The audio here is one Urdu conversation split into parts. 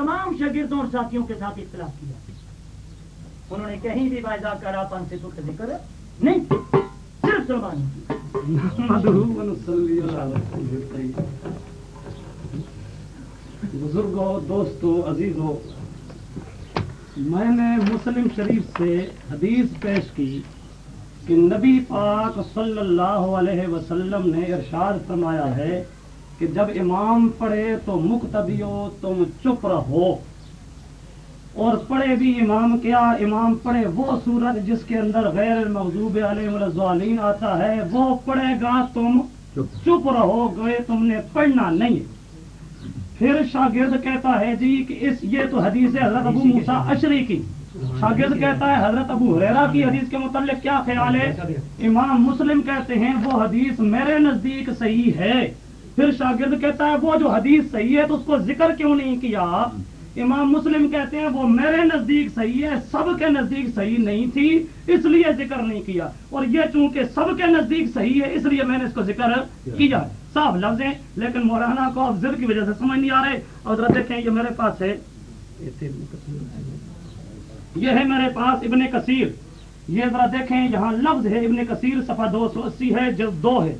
تمام شاگردوں اور ساتھیوں کے ساتھ اختلاف کیا۔ انہوں نے کہیں بھی وائزہ کرا پن سے تو ذکر نہیں۔ صرف سلمان کی بزرگوں، دوستوں، عزیزوں، میں نے مسلم شریف سے حدیث پیش کی کہ نبی پاک صلی اللہ علیہ وسلم نے ارشاد فرمایا ہے کہ جب امام پڑھے تو مقتدیو تم چپ رہو۔ اور پڑھے بھی امام کیا؟ امام پڑھے وہ صورت جس کے اندر غیر المغضوب علیہ الضالین آتا ہے وہ پڑھے گا تم چپ۔ رہو گئے تم نے پڑھنا نہیں۔ پھر شاگرد کہتا ہے جی کہ اس یہ تو حدیث ہے حضرت ابو موسیٰ اشری کی۔ شاگرد کہتا ہے حضرت ابو حریرہ کی حدیث کے متعلق کیا خیال ہے؟ امام مسلم کہتے ہیں وہ حدیث میرے نزدیک صحیح ہے۔ پھر شاگرد کہتا ہے وہ جو حدیث صحیح ہے تو اس کو ذکر کیوں نہیں کیا؟ امام مسلم کہتے ہیں وہ میرے نزدیک صحیح ہے، سب کے نزدیک صحیح نہیں تھی، اس لیے ذکر نہیں کیا۔ اور یہ چونکہ سب کے نزدیک صحیح ہے، اس لیے میں نے اس کو ذکر کیا صاف لفظ ہیں، لیکن مولانا کو اب کی وجہ سے سمجھ نہیں آ رہے۔ اور ذرا دیکھیں یہ میرے پاس ہے۔ یہ ہے میرے پاس ابن کثیر۔ یہ ذرا دیکھیں، یہاں لفظ ہے ابن کثیر، صفحہ دو سو اسی ہے، جلد دو ہے۔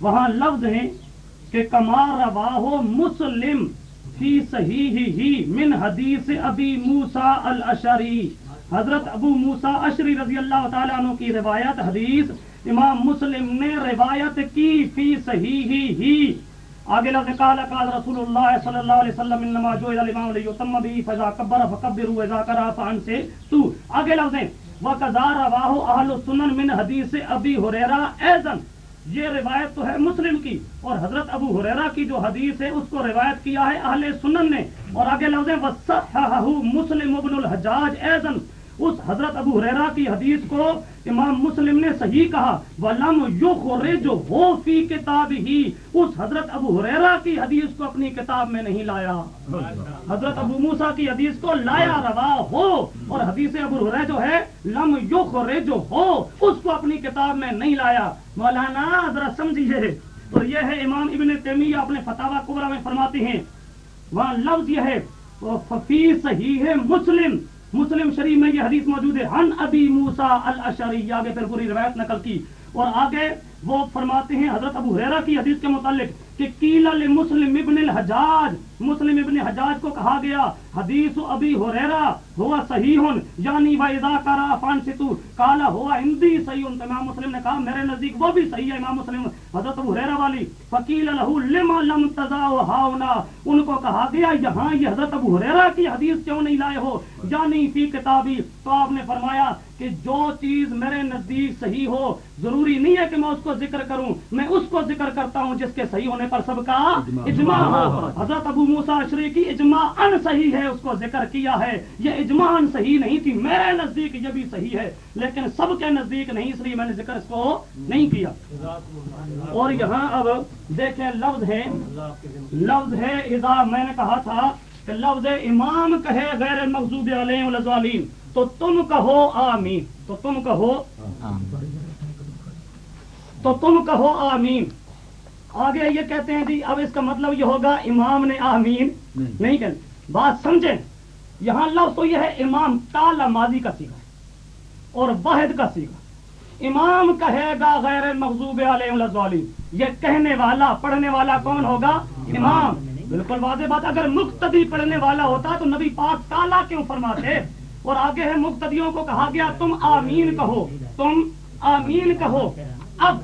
وہاں لفظ ہے کہ کمار رواہ مسلم فی صحیح ہی من حدیث ابی موسا الاشری حضرت ابو موسا اشری رضی اللہ تعالیٰ عنہ کی روایت حدیث امام مسلم نے روایت کی فی صحیح ہی۔ آگے لفظ قال قال رسول اللہ صلی اللہ علیہ وسلم، انما جو الامام لیتم بھی فضا کبر فکبروا اذا کرا فان سے تو آگے لفظ ہے وقضا رواه اهل السنن من حدیث ابی ہریرہ ايضا یہ روایت تو ہے مسلم کی اور حضرت ابو حریرا کی جو حدیث ہے، اس کو روایت کیا ہے، اہل سنن نے۔ اور آگے لفظ مسلم ابن الحجاج ایزن اس حضرت ابو حریرہ کی حدیث کو امام مسلم نے صحیح کہا وَلَمْ يُخْرِجُ هُ فِي كِتَابِهِ اس حضرت ابو حریرہ کی حدیث کو اپنی کتاب میں نہیں لایا۔ حضرت ابو موسیٰ کی حدیث کو لایا روا ہو۔ اور حدیث ابو حریرہ جو ہے، لم یخرج ہو، اس کو اپنی کتاب میں نہیں لایا۔ مولانا ذرا سمجھیے۔ اور یہ ہے امام ابن تیمیہ اپنے فتاوہ کبرا میں فرماتے ہیں۔ وہاں لفظ یہ ہے ففی صحیح مسلم۔ مسلم شریف میں یہ حدیث موجود ہے، ہن ابی موسا الشری آگے پھر پوری روایت نقل کی اور آگے وہ فرماتے ہیں حضرت ابو حیرا کی حدیث کے متعلق۔ کہ کیل مسلم ابن الحجاج، مسلم ابن حجاج کو کہا گیا، حدیث ابی حریرہ ہوا صحیح یعنی وَإِذَا كَرَا فَانْسِتُ قَالَ هُوَ عِنْدِي صحیح امام مسلم نے کہا، میرے نزدیک وہ بھی صحیح ہے، امام مسلم، حضرت ابو حریرہ والی فقیل له لما لم تزاو هاونا ان کو کہا گیا، یہاں یہ حضرت ابو حریرہ کی حدیث کیوں نہیں لائے ہو؟ یعنی فی کتابی، تو آپ نے فرمایا کہ جو چیز میرے نزدیک صحیح ہو، ضروری نہیں ہے کہ میں اس کو ذکر کروں، میں اس کو ذکر کرتا ہوں جس کے صحیح ہونے پر سب کا اجماع۔ ہو حضرت ابو موسا اشری کی اجماع ان صحیح ہے اس کو ذکر کیا ہے۔ یہ اجماع ان صحیح نہیں تھی میرے نزدیک یہ بھی صحیح ہے لیکن سب کے نزدیک نہیں اس لیے میں نے ذکر اس کو نہیں کیا۔ اور یہاں اب دیکھیں لفظ ہے۔ لفظ ہے اذا میں نے کہا تھا کہ لفظ امام کہے غیر مغضوب علیہ الضالین تو تم کہو آمین۔ تو تم کہو تو تم کہو آمین۔ آگے یہ کہتے ہیں جی اب اس کا مطلب یہ ہوگا امام نے آمین نہیں۔ کہنا بات سمجھیں یہاں لفظ تو یہ ہے امام تالا ماضی کا سیکھا اور واحد کا سیکھا۔ امام کہے گا غیر مغضوب علیہ یہ کہنے والا پڑھنے والا کون ہوگا؟ امام۔ بالکل واضح بات اگر مقتدی پڑھنے والا ہوتا تو نبی پاک تالا کیوں فرماتے؟ اور آگے ہے مقتدیوں کو کہا گیا تم آمین کہو تم آمین کہو۔ اب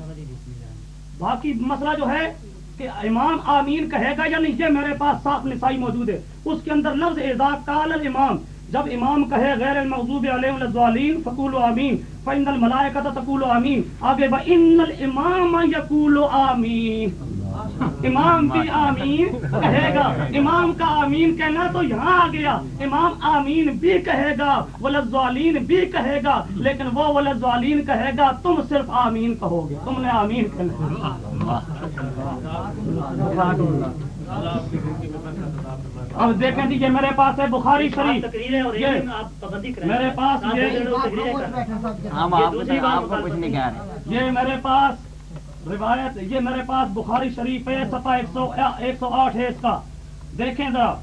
باقی مسئلہ جو ہے کہ امام آمین کہے گا یا نہیں، یہ میرے پاس صاف نسائی موجود ہے۔ اس کے اندر لفظ اذا قال الامام، جب امام کہے غیر المغضوب علیہم الضالین، فقولوا آمین، فإن الملائکۃ تقول آمین، آگے ان الامام یقول آمین. امام بھی آمین کہے گا۔ امام کا آمین کہنا تو یہاں آ گیا۔ امام آمین بھی کہے گا ولزوالین بھی کہے گا لیکن وہ ولزوالین کہے گا تم صرف آمین کہو گے۔ تم نے آمین کہنا اب دیکھیں جی یہ میرے پاس ہے بخاری شریف۔ یہ میرے پاس یہ ہم آپ کو آپ کو کچھ نہیں کہہ رہے۔ یہ میرے پاس روایت، یہ میرے پاس بخاری شریف ہے سفا ایک سو ایک سو آٹھ ہے اس کا۔ دیکھیں ذرا۔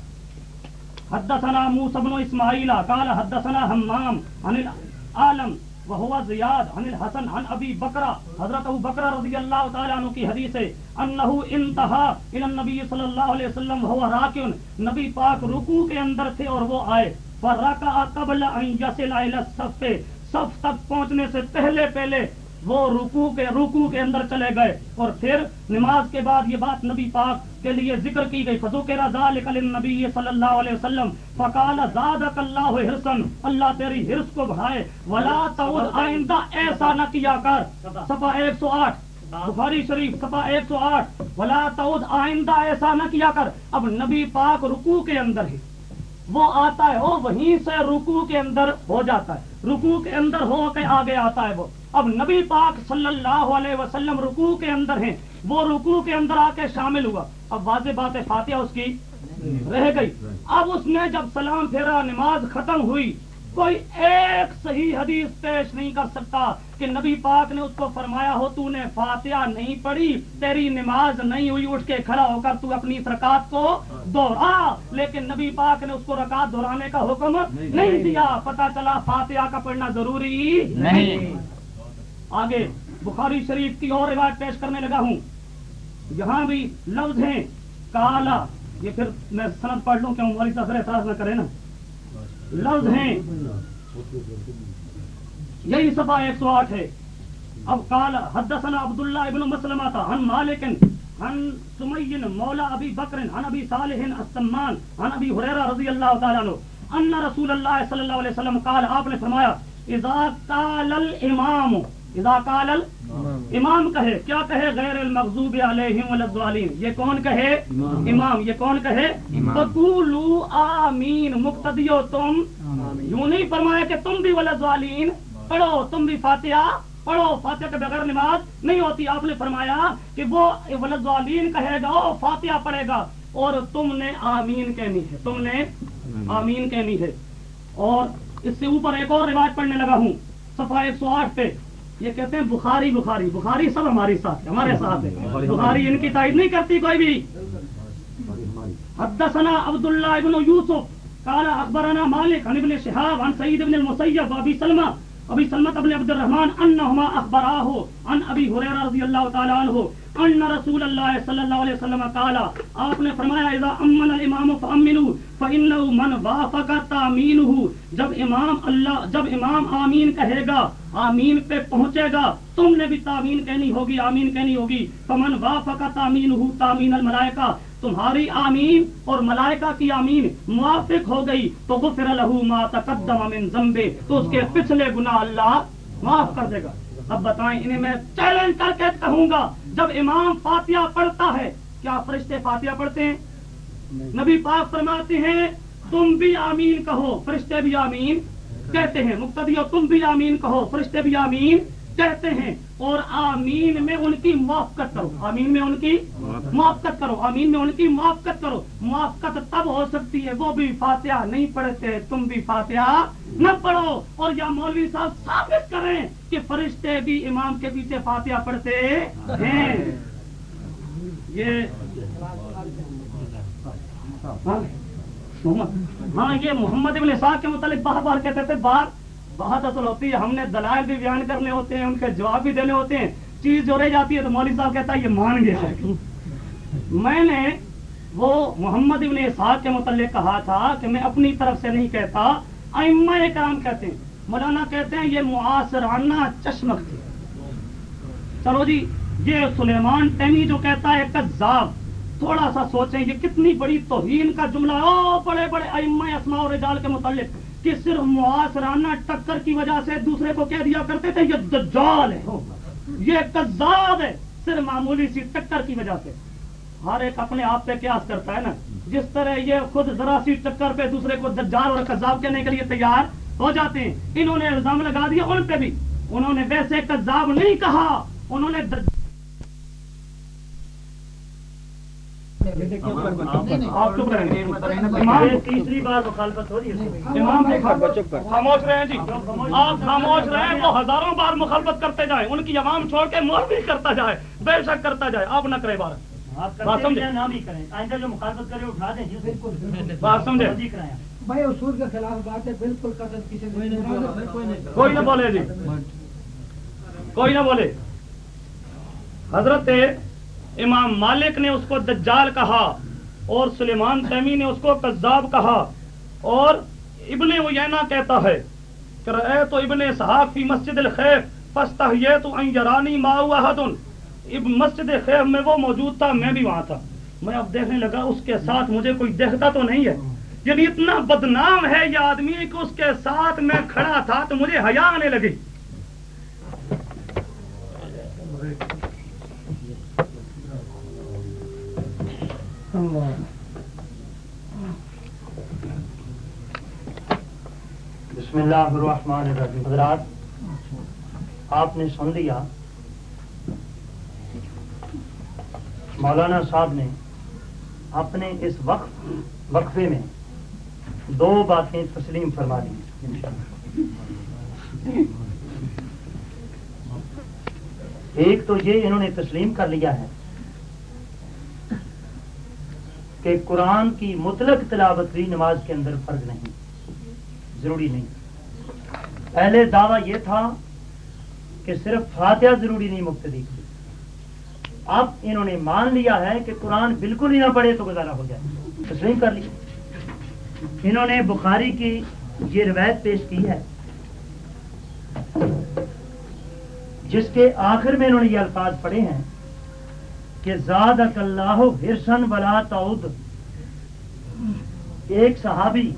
حدثنا موسى بن اسماعيل قال حدثنا همام عن العالم وهو زیاد عن الحسن عن ابی بکرہ، حضرت ابو بکرہ رضی اللہ تعالیٰ عنہ کی حدیث ہے۔ انہو انتہا الى النبی صلی اللہ علیہ وسلم، وهو راکن نبی پاک رکوع کے اندر تھے اور وہ آئے۔ فرکع قبل ان یصل الى الصف صف تک پہنچنے سے پہلے پہلے وہ رکوع کے رکوع کے اندر چلے گئے اور پھر نماز کے بعد یہ بات نبی پاک کے لیے ذکر کی گئی۔ فذکر ذلک للنبی صلی اللہ علیہ وسلم۔ فقال زادک اللہ حرسن اللہ تیری حرس کو بڑھائے۔ ولا تعود آئندہ ایسا نہ کیا کر۔ صفحہ 108 بخاری شریف صفحہ 108 ولا تعود آئندہ ایسا نہ کیا کر۔ اب نبی پاک رکوع کے اندر ہے۔ وہ آتا ہے وہ وہیں سے رکوع کے اندر ہو جاتا ہے۔ رکوع کے اندر ہو کے آگے آتا ہے وہ۔ اب نبی پاک صلی اللہ علیہ وسلم رکوع کے اندر ہیں۔ وہ رکوع کے اندر آ کے شامل ہوا۔ اب واضح بات ہے فاتحہ اس کی رہ گئی۔ اب اس نے جب سلام پھیرا نماز ختم ہوئی کوئی ایک صحیح حدیث پیش نہیں کر سکتا کہ نبی پاک نے اس کو فرمایا ہو تو نے فاتحہ نہیں پڑھی تیری نماز نہیں ہوئی اٹھ کے کھڑا ہو کر تو اپنی رکعت کو دوہرا۔ لیکن نبی پاک نے اس کو رکعت دہرانے کا حکم نہیں دیا۔ پتا چلا فاتحہ کا پڑھنا ضروری نہیں۔ آگے بخاری شریف کی اور روایت پیش کرنے لگا ہوں۔ یہاں بھی لفظ ہیں، کالا، یہ پھر میں سند پڑھ لوں کہ ہماری سفر اعتراض نہ کرے نا۔ لفظ ہیں۔ یہی صفحہ ایک سو آٹھ ہے۔ اب کال حدثنا عبداللہ ابن مسلمہ تھا ہن مالکن ہن سمین مولا ابی بکر ہن ابی صالح السمان ہن ابی حریرہ رضی اللہ تعالیٰ عنہ۔ ان رسول اللہ صلی اللہ علیہ وسلم قال، آپ نے فرمایا، اذا قال الامام اذا قال امام. کہے کیا کہے؟ غیر المغضوب علیہم والضالین یہ کون کہے؟ امام. یہ کون کہے؟ فقولوا آمین مقتدیو تم. یوں نہیں فرمایا کہ تم بھی والضالین پڑھو تم بھی فاتحہ. پڑھو فاتحہ کے بغیر نماز نہیں ہوتی. آپ نے فرمایا کہ وہ والضالین کہے گا وہ فاتحہ پڑھے گا. اور تم نے آمین کہنی ہے. تم نے آمین کہنی ہے. اور اس سے اوپر ایک اور روایت پڑھنے لگا ہوں صفحہ ایک سو آٹھ پہ. یہ کہتے ہیں بخاری بخاری بخاری سب ہماری ساتھ ہے ہمارے ساتھ ہے بخاری ان کی تائید نہیں کرتی کوئی بھی۔ حدثنا عبداللہ ابن یوسف قال اخبرنا مالک عن ابن شهاب عن سعید ابن المسیب ابی سلمہ ابی سلمت ابن عبد الرحمن انہما اخبراہ عن ابی حریرہ رضی اللہ تعالی عنہ ان رسول اللہ صلی اللہ علیہ وسلم قال، آپ نے فرمایا، اذا امن الامام فامنوا فانه من وافق تامینه، جب امام اللہ، جب امام آمین کہے گا، آمین پہ پہنچے گا، تم نے بھی تامین کہنی ہوگی، آمین کہنی ہوگی، فمن وافق تامینه تامین الملائکہ تمہاری آمین اور ملائکہ کی آمین موافق ہو گئی تو غفر له ما تقدم من ذنبه تو اس کے پچھلے گناہ اللہ معاف کر دے گا۔ اب بتائیں انہیں میں چیلنج کر کے کہوں گا جب امام فاتحہ پڑھتا ہے کیا فرشتے فاتحہ پڑھتے ہیں؟ نبی پاک فرماتے ہیں تم بھی آمین کہو فرشتے بھی آمین کہتے ہیں۔ مقتدیو تم بھی آمین کہو فرشتے بھی آمین کہتے ہیں اور آمین میں ان کی موافقت کرو۔ آمین میں ان کی موافقت کرو۔ آمین میں ان کی موافقت کرو۔ موافقت تب ہو سکتی ہے وہ بھی فاتحہ نہیں پڑھتے، تم بھی فاتحہ نہ پڑھو۔ اور یا مولوی صاحب ثابت کریں کہ فرشتے بھی امام کے پیچھے فاتحہ پڑھتے ہیں۔ یہ ہاں یہ محمد ابن اسحاق کے متعلق بار بار کہتے تھے، بار بہت اصل ہوتی ہے، ہم نے دلائل بھی بیان کرنے ہوتے ہیں، ان کے جواب بھی دینے ہوتے ہیں۔ چیز جو رہ جاتی ہے تو مولوی صاحب کہتا ہے، یہ مان گیا ہے۔ میں نے وہ محمد ابن اسحاق کے متعلق کہا تھا کہ میں اپنی طرف سے نہیں کہتا، ائمہ کرام کہتے ہیں۔ مولانا کہتے ہیں، یہ معاصرانہ چشمک تھی۔ چلو جی یہ سلیمان ٹیمی جو کہتا ہے، کذاب۔ تھوڑا سا سوچیں، یہ کتنی بڑی توہین کا جملہ او بڑے بڑے ائمہ اسماء و رجال کے متعلق۔ کہ صرف معاصرانہ ٹکر کی وجہ سے دوسرے کو کہہ دیا کرتے تھے، یہ دجال ہے یہ کذاب ہے، صرف معمولی سی ٹکر کی وجہ سے۔ ہر ایک اپنے آپ پہ قیاس کرتا ہے نا۔ جس طرح یہ خود ذرا سی ٹکر پہ دوسرے کو دجال اور کذاب کہنے کے لیے تیار ہو جاتے ہیں، انہوں نے الزام لگا دیا ان پہ بھی۔ انہوں نے ویسے کذاب نہیں کہا، انہوں نے دج... آپ چپ رہیں گے امام یہ تیسری بار مخالفت ہو رہی ہے خاموش رہے جی آپ خاموش رہے تو ہزاروں بار مخالفت کرتے جائیں ان کی عوام چھوڑ کے مولوی کرتا جائے بے شک کرتا جائے آپ نہ کرے بار بات سمجھے؟ نہ بھی کریں آئندہ جو مخالفت کرے اٹھا دیں بات سمجھے بھائی اصول کے خلاف بات ہے بالکل کوئی نہ بولے جی کوئی نہ بولے حضرت امام مالک نے اس کو دجال کہا اور سلیمان تیمی نے اس کو کذاب کہا اور ابن وینا کہتا ہے کہ تو ابن صحاف فی مسجد الخیف فاستحییت ان یرانی ما احد اب مسجد خیف میں وہ موجود تھا، میں بھی وہاں تھا۔ میں اب دیکھنے لگا اس کے ساتھ مجھے کوئی دیکھتا تو نہیں ہے۔ یعنی اتنا بدنام ہے یہ آدمی کہ اس کے ساتھ میں کھڑا تھا تو مجھے حیا آنے لگی۔ بسم اللہ الرحمن الرحیم۔ حضرات، آپ نے سن لیا مولانا صاحب نے اپنے اس وقف، وقفے میں دو باتیں تسلیم فرما دی۔ ایک تو یہ انہوں نے تسلیم کر لیا ہے کہ قرآن کی مطلق تلاوت بھی نماز کے اندر فرض نہیں، ضروری نہیں۔ پہلے دعویٰ یہ تھا کہ صرف فاتحہ ضروری نہیں مقتدی کی۔ اب انہوں نے مان لیا ہے کہ قرآن بالکل ہی نہ پڑھے تو گزارا ہو جائے۔ تسلیم کر لیا انہوں نے بخاری کی یہ روایت پیش کی ہے، جس کے آخر میں انہوں نے یہ الفاظ پڑھے ہیں۔ کہ زاد اللہ ہرسن بلا تعود ایک صحابی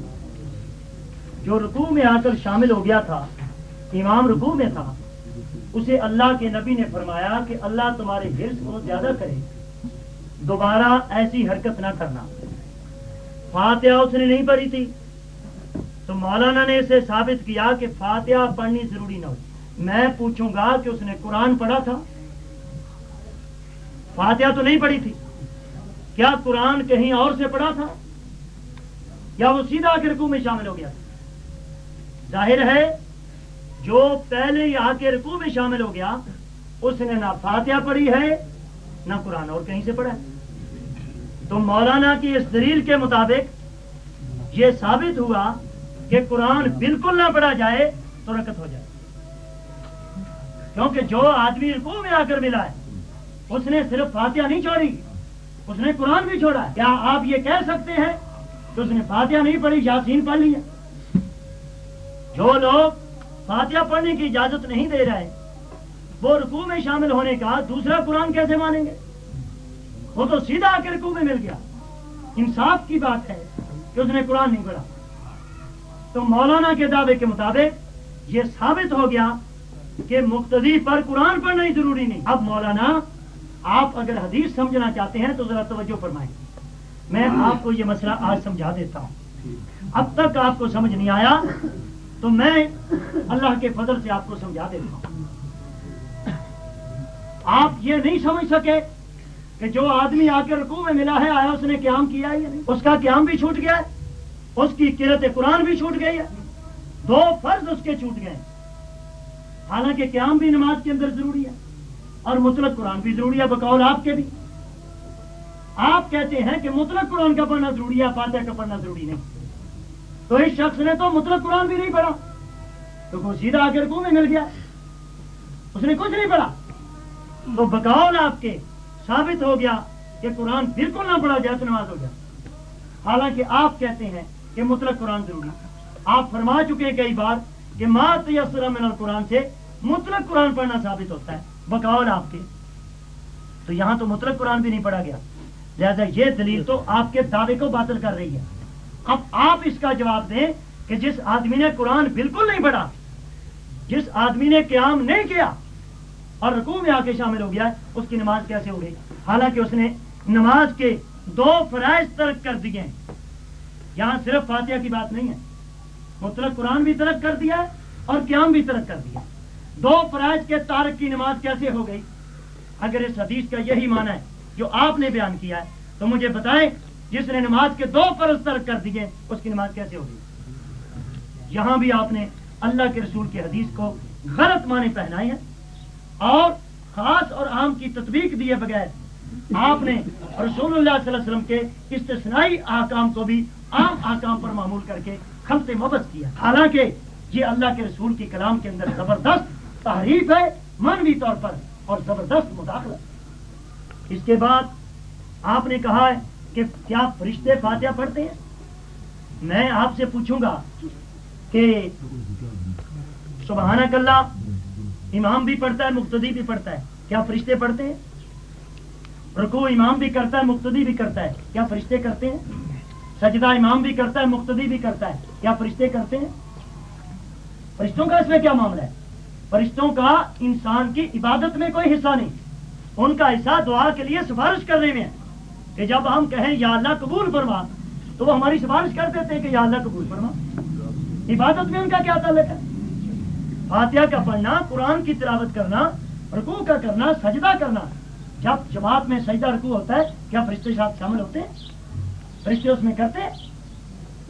جو رکوع میں آ کر شامل ہو گیا تھا، امام رکوع میں تھا، اسے اللہ کے نبی نے فرمایا کہ اللہ تمہارے ہرس کو زیادہ کرے، دوبارہ ایسی حرکت نہ کرنا۔ فاتحہ اس نے نہیں پڑھی تھی۔ تو مولانا نے اسے ثابت کیا کہ فاتحہ پڑھنی ضروری نہ ہو۔ میں پوچھوں گا کہ اس نے قرآن پڑھا تھا؟ فاتحہ تو نہیں پڑھی تھی۔ کیا قرآن کہیں اور سے پڑھا تھا؟ یا وہ سیدھا کے رکوع میں شامل ہو گیا تھا؟ ظاہر ہے، جو پہلے ہی آ کے رکوع میں شامل ہو گیا، اس نے نہ فاتحہ پڑھی ہے، نہ قرآن اور کہیں سے پڑھا ہے۔ تو مولانا کی اس دلیل کے مطابق یہ ثابت ہوا کہ قرآن بالکل نہ پڑھا جائے تو رکت ہو جائے۔ کیونکہ جو آدمی رکوع میں آ کر ملا ہے اس نے صرف فاتحہ نہیں چھوڑی، اس نے قرآن بھی چھوڑا۔ کیا آپ یہ کہہ سکتے ہیں کہ اس نے فاتحہ نہیں پڑھی، یاسین پڑھ لیا؟ جو لوگ فاتحہ پڑھنے کی اجازت نہیں دے رہے، وہ رکوع میں شامل ہونے کا دوسرا قرآن کیسے مانیں گے؟ وہ تو سیدھا آ کے رکوع میں مل گیا۔ انصاف کی بات ہے کہ اس نے قرآن نہیں پڑھا۔ تو مولانا کے دعوے کے مطابق یہ ثابت ہو گیا کہ مقتدی پر قرآن پڑھنا ہی ضروری نہیں۔ اب مولانا آپ اگر حدیث سمجھنا چاہتے ہیں تو ذرا توجہ فرمائیں۔ میں آپ کو یہ مسئلہ آج سمجھا دیتا ہوں۔ اب تک آپ کو سمجھ نہیں آیا تو میں اللہ کے فضل سے آپ کو سمجھا دیتا ہوں۔ آپ یہ نہیں سمجھ سکے کہ جو آدمی آ کے رکوع میں ملا ہے آیا اس نے قیام کیا ہے اس کا قیام بھی چھوٹ گیا ہے اس کی قرت قرآن بھی چھوٹ گئی ہے۔ دو فرض اس کے چھوٹ گئے۔ حالانکہ قیام بھی نماز کے اندر ضروری ہے۔ اور مطلق قرآن بھی ضروری ہے، بقول آپ کے بھی۔ آپ کہتے ہیں کہ مطلق قرآن کا پڑھنا ضروری ہے، فاتحہ کا پڑھنا ضروری نہیں۔ تو اس شخص نے تو مطلق قرآن بھی نہیں پڑھا۔ تو وہ سیدھا آ کے رکوع میں مل گیا؟ اس نے کچھ نہیں پڑھا۔ تو بقول آپ کے ثابت ہو گیا کہ قرآن بالکل نہ پڑھا جائے تو نماز ہو گیا حالانکہ آپ کہتے ہیں کہ مطلق قرآن ضروری آپ فرما چکے ہیں کئی بار کہ ماں تیسر من القرآن سے مطلق قرآن پڑھنا ثابت ہوتا ہے۔ بقول آپ کے۔ تو یہاں تو مطلق قرآن بھی نہیں پڑھا گیا۔ لہذا یہ دلیل تو آپ کے دعوے کو باطل کر رہی ہے۔ اب آپ اس کا جواب دیں کہ جس آدمی نے قرآن بالکل نہیں پڑھا، جس آدمی نے قیام نہیں کیا اور رکوع میں آ کے شامل ہو گیا، اس کی نماز کیسے ہو گئی حالانکہ اس نے نماز کے دو فرائض ترک کر دیے ہیں۔ یہاں صرف فاتحہ کی بات نہیں ہے۔ مطلق قرآن بھی ترک کر دیا اور قیام بھی ترک کر دیا۔ دو فرائض کے تارک کی نماز کیسے ہو گئی؟ اگر اس حدیث کا یہی معنی ہے جو آپ نے بیان کیا ہے، تو مجھے بتائیں جس نے نماز کے دو فرض ترک کر دیے، اس کی نماز کیسے ہوگی یہاں بھی آپ نے اللہ کے رسول کی حدیث کو غلط معنی پہنائے ہیں اور خاص اور عام کی تطبیق دیے بغیر آپ نے رسول اللہ صلی اللہ علیہ وسلم کے استثنائی آکام کو بھی عام آکام پر معمول کر کے خلط مبس کیا حالانکہ یہ اللہ کے رسول کی کلام کے اندر زبردست تحریف ہے منوی طور پر اور زبردست مداخلت اس کے بعد آپ نے کہا ہے کہ کیا فرشتے فاتحہ پڑھتے ہیں؟ میں آپ سے پوچھوں گا کہ سبحانک اللہ، امام بھی پڑھتا ہے، مقتدی بھی پڑھتا ہے۔ کیا فرشتے پڑھتے ہیں؟ رکوع امام بھی کرتا ہے، مقتدی بھی کرتا ہے۔ کیا فرشتے کرتے ہیں؟ سجدہ امام بھی کرتا ہے، مقتدی بھی کرتا ہے۔ کیا فرشتے کرتے ہیں؟ فرشتوں کا اس میں کیا معاملہ ہے؟ فرشتوں کا انسان کی عبادت میں کوئی حصہ نہیں۔ ان کا حصہ دعا کے لیے سفارش کرنے میں ہے کہ جب ہم کہیں یا اللہ قبول فرما، تو وہ ہماری سفارش کر دیتے ہیں کہ یا اللہ قبول فرما۔ عبادت میں ان کا کیا تعلق ہے؟ فاتحہ کا پڑھنا، قرآن کی تلاوت کرنا، رکوع کا کرنا، سجدہ کرنا۔ جب جماعت میں سجدہ رکوع ہوتا ہے، کیا فرشتے ساتھ شامل ہوتے ہیں؟ فرشتے اس میں کرتے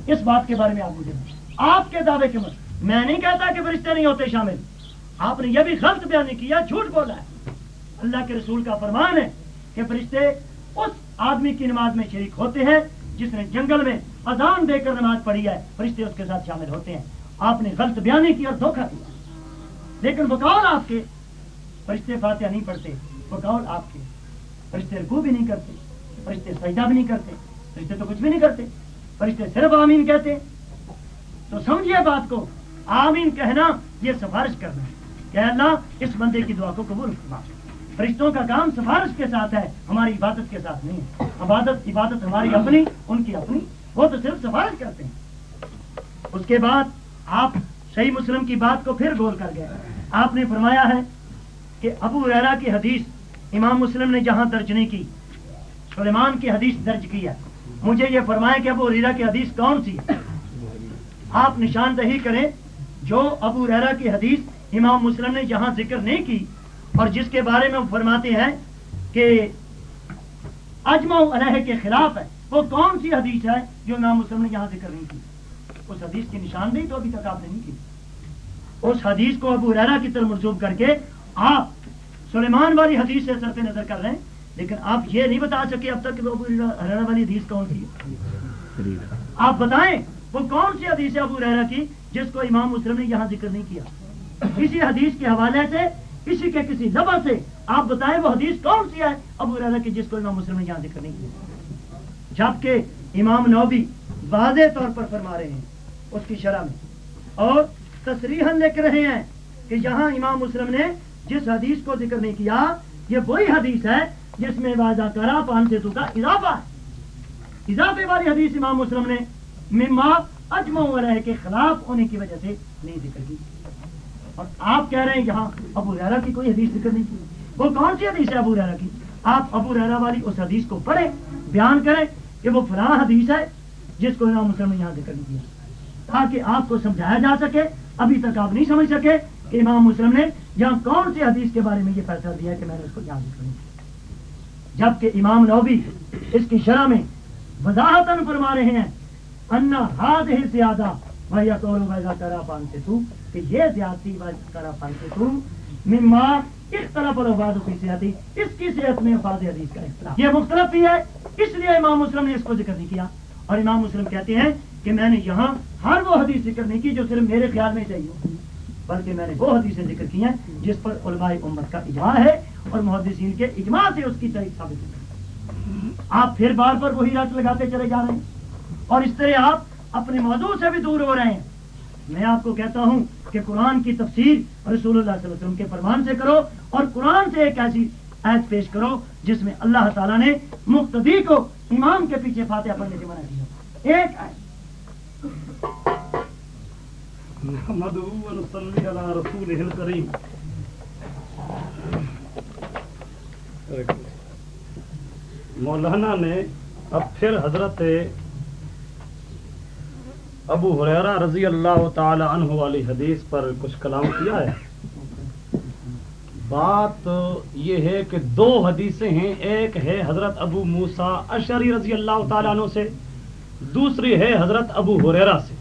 اس بات کے بارے میں آپ مجھے آپ کے دعوے کے مت میں نہیں کہتا کہ فرشتے نہیں ہوتے شامل۔ آپ نے یہ بھی غلط بیان نہیں کیا، جھوٹ بولا ہے۔ اللہ کے رسول کا فرمان ہے کہ فرشتے اس آدمی کی نماز میں شریک ہوتے ہیں جس نے جنگل میں اذان دے کر نماز پڑھی ہے۔ فرشتے اس کے ساتھ شامل ہوتے ہیں۔ آپ نے غلط بیانی کی اور دھوکہ دیا۔ لیکن بقول آپ کے فرشتے فاتحہ نہیں پڑھتے بقول آپ کے۔ فرشتے رکوع بھی نہیں کرتے، فرشتے سجدہ بھی نہیں کرتے، فرشتے تو کچھ بھی نہیں کرتے۔ فرشتے صرف آمین کہتے تو سمجھیے بات کو، آمین کہنا یہ سفارش کرنا ہے۔ کہ اللہ، اس بندے کی دعا کو قبول فرما۔ فرشتوں کا کام سفارش کے ساتھ ہے، ہماری عبادت کے ساتھ نہیں۔ ہے عبادت عبادت ہماری اپنی، ان کی اپنی۔ وہ تو صرف سفارش کرتے ہیں۔ اس کے بعد آپ صحیح مسلم کی بات کو پھر گول کر گئے۔ آپ نے فرمایا ہے کہ ابو ریرا کی حدیث امام مسلم نے جہاں درج نہیں کی، سلیمان کی حدیث درج کی ہے۔ مجھے یہ فرمایا کہ ابو ریرا کی حدیث کون سی ہے؟ آپ نشاندہی کریں جو ابو ریرا کی حدیث امام مسلم نے جہاں ذکر نہیں کی اور جس کے بارے میں وہ فرماتے ہیں کہ اجمع علیہ کے خلاف ہے، وہ کون سی حدیث ہے جو امام مسلم نے یہاں ذکر نہیں کی؟ اس حدیث کی نشاندہی تو ابھی تک آپ نے نہیں کی۔ اس حدیث کو ابو ریرا کی طرف منسوخ کر کے آپ سلیمان والی حدیث سے سر نظر کر رہے ہیں، لیکن آپ یہ نہیں بتا سکے اب تک کہ ابو ریرا والی حدیث کون سی ہے۔ آپ بتائیں، وہ کون سی حدیث ہے ابو ریرا کی جس کو امام مسلم نے یہاں ذکر نہیں کیا؟ اسی حدیث کے حوالے سے کسی کے کسی زبر سے آپ بتائیں وہ حدیث کون سی ہے؟ ابو ریرا کی جس کو امام مسلم نے یہاں ذکر نہیں کیا۔ جبکہ امام نوبی واضح طور پر فرما رہے ہیں اس کی شرح میں۔ اور تصریح لکھ رہے ہیں کہ یہاں امام مسلم نے جس حدیث کو ذکر نہیں کیا، یہ وہی حدیث ہے جس میں واضح کرا پان سے کا اضافہ ہے۔ اضافے والی حدیث امام مسلم نے مما اجمع رہے کے خلاف ہونے کی وجہ سے نہیں ذکر کی۔ اور آپ کہہ رہے ہیں یہاں ابو ریرا کی کوئی حدیث ذکر نہیں کی۔ وہ کون سی حدیث ہے ابو ریرا کی؟ آپ ابو ریرا والی اس حدیث کو پڑھیں، بیان کریں کہ وہ فلاں حدیث ہے جس کو امام مسلم نے یہاں ذکر نہیں کیا۔ تاکہ آپ کو سمجھایا جا سکے، ابھی تک آپ نہیں سمجھ سکے کہ امام مسلم نے یہاں کون سی حدیث کے بارے میں یہ فیصلہ دیا کہ میں نے اس کو یہاں ذکر نہیں کیا۔ جبکہ امام نوبی اس کی شرح میں وضاحت فرما رہے ہیں انا ہاتھ ہی زیادہ بھیا تو کرا پان سے تو کہ یہ زیادتی کرا پان سے تو مما اس طرح پر افاد کی صحت اس کی صحت میں افاد حدیث کا اختلاف۔ یہ مختلف بھی ہے، اس لیے امام مسلم نے اس کو ذکر نہیں کیا۔ اور امام مسلم کہتے ہیں کہ میں نے یہاں ہر وہ حدیث ذکر نہیں کی جو صرف میرے خیال میں چاہیے بلکہ میں نے وہ حدیثیں ذکر کی ہیں جس پر علماء امت کا اجماع ہے اور محدثین کے اجماع سے اس کی تاریخ ثابت ہے۔ آپ پھر بار پر وہی رات لگاتے چلے جا رہے ہیں۔ اور اس طرح آپ اپنے موضوع سے بھی دور ہو رہے ہیں۔ میں آپ کو کہتا ہوں کہ قرآن کی تفسیر رسول اللہ صلی اللہ علیہ وسلم کے فرمان سے کرو اور قرآن سے ایک ایسی عید پیش کرو جس میں اللہ تعالیٰ نے مقتدی کو امام کے پیچھے فاتحہ پڑھنے سے منع کیا ایک آیت۔ مولانا نے اب پھر حضرت ابو حریرہ رضی اللہ تعالی عنہ والی حدیث پر کچھ کلام کیا ہے؟ بات یہ ہے کہ دو حدیثیں ہیں، ایک ہے حضرت ابو موسا اشری رضی اللہ تعالیٰ عنہ سے، دوسری ہے حضرت ابو حریرہ سے۔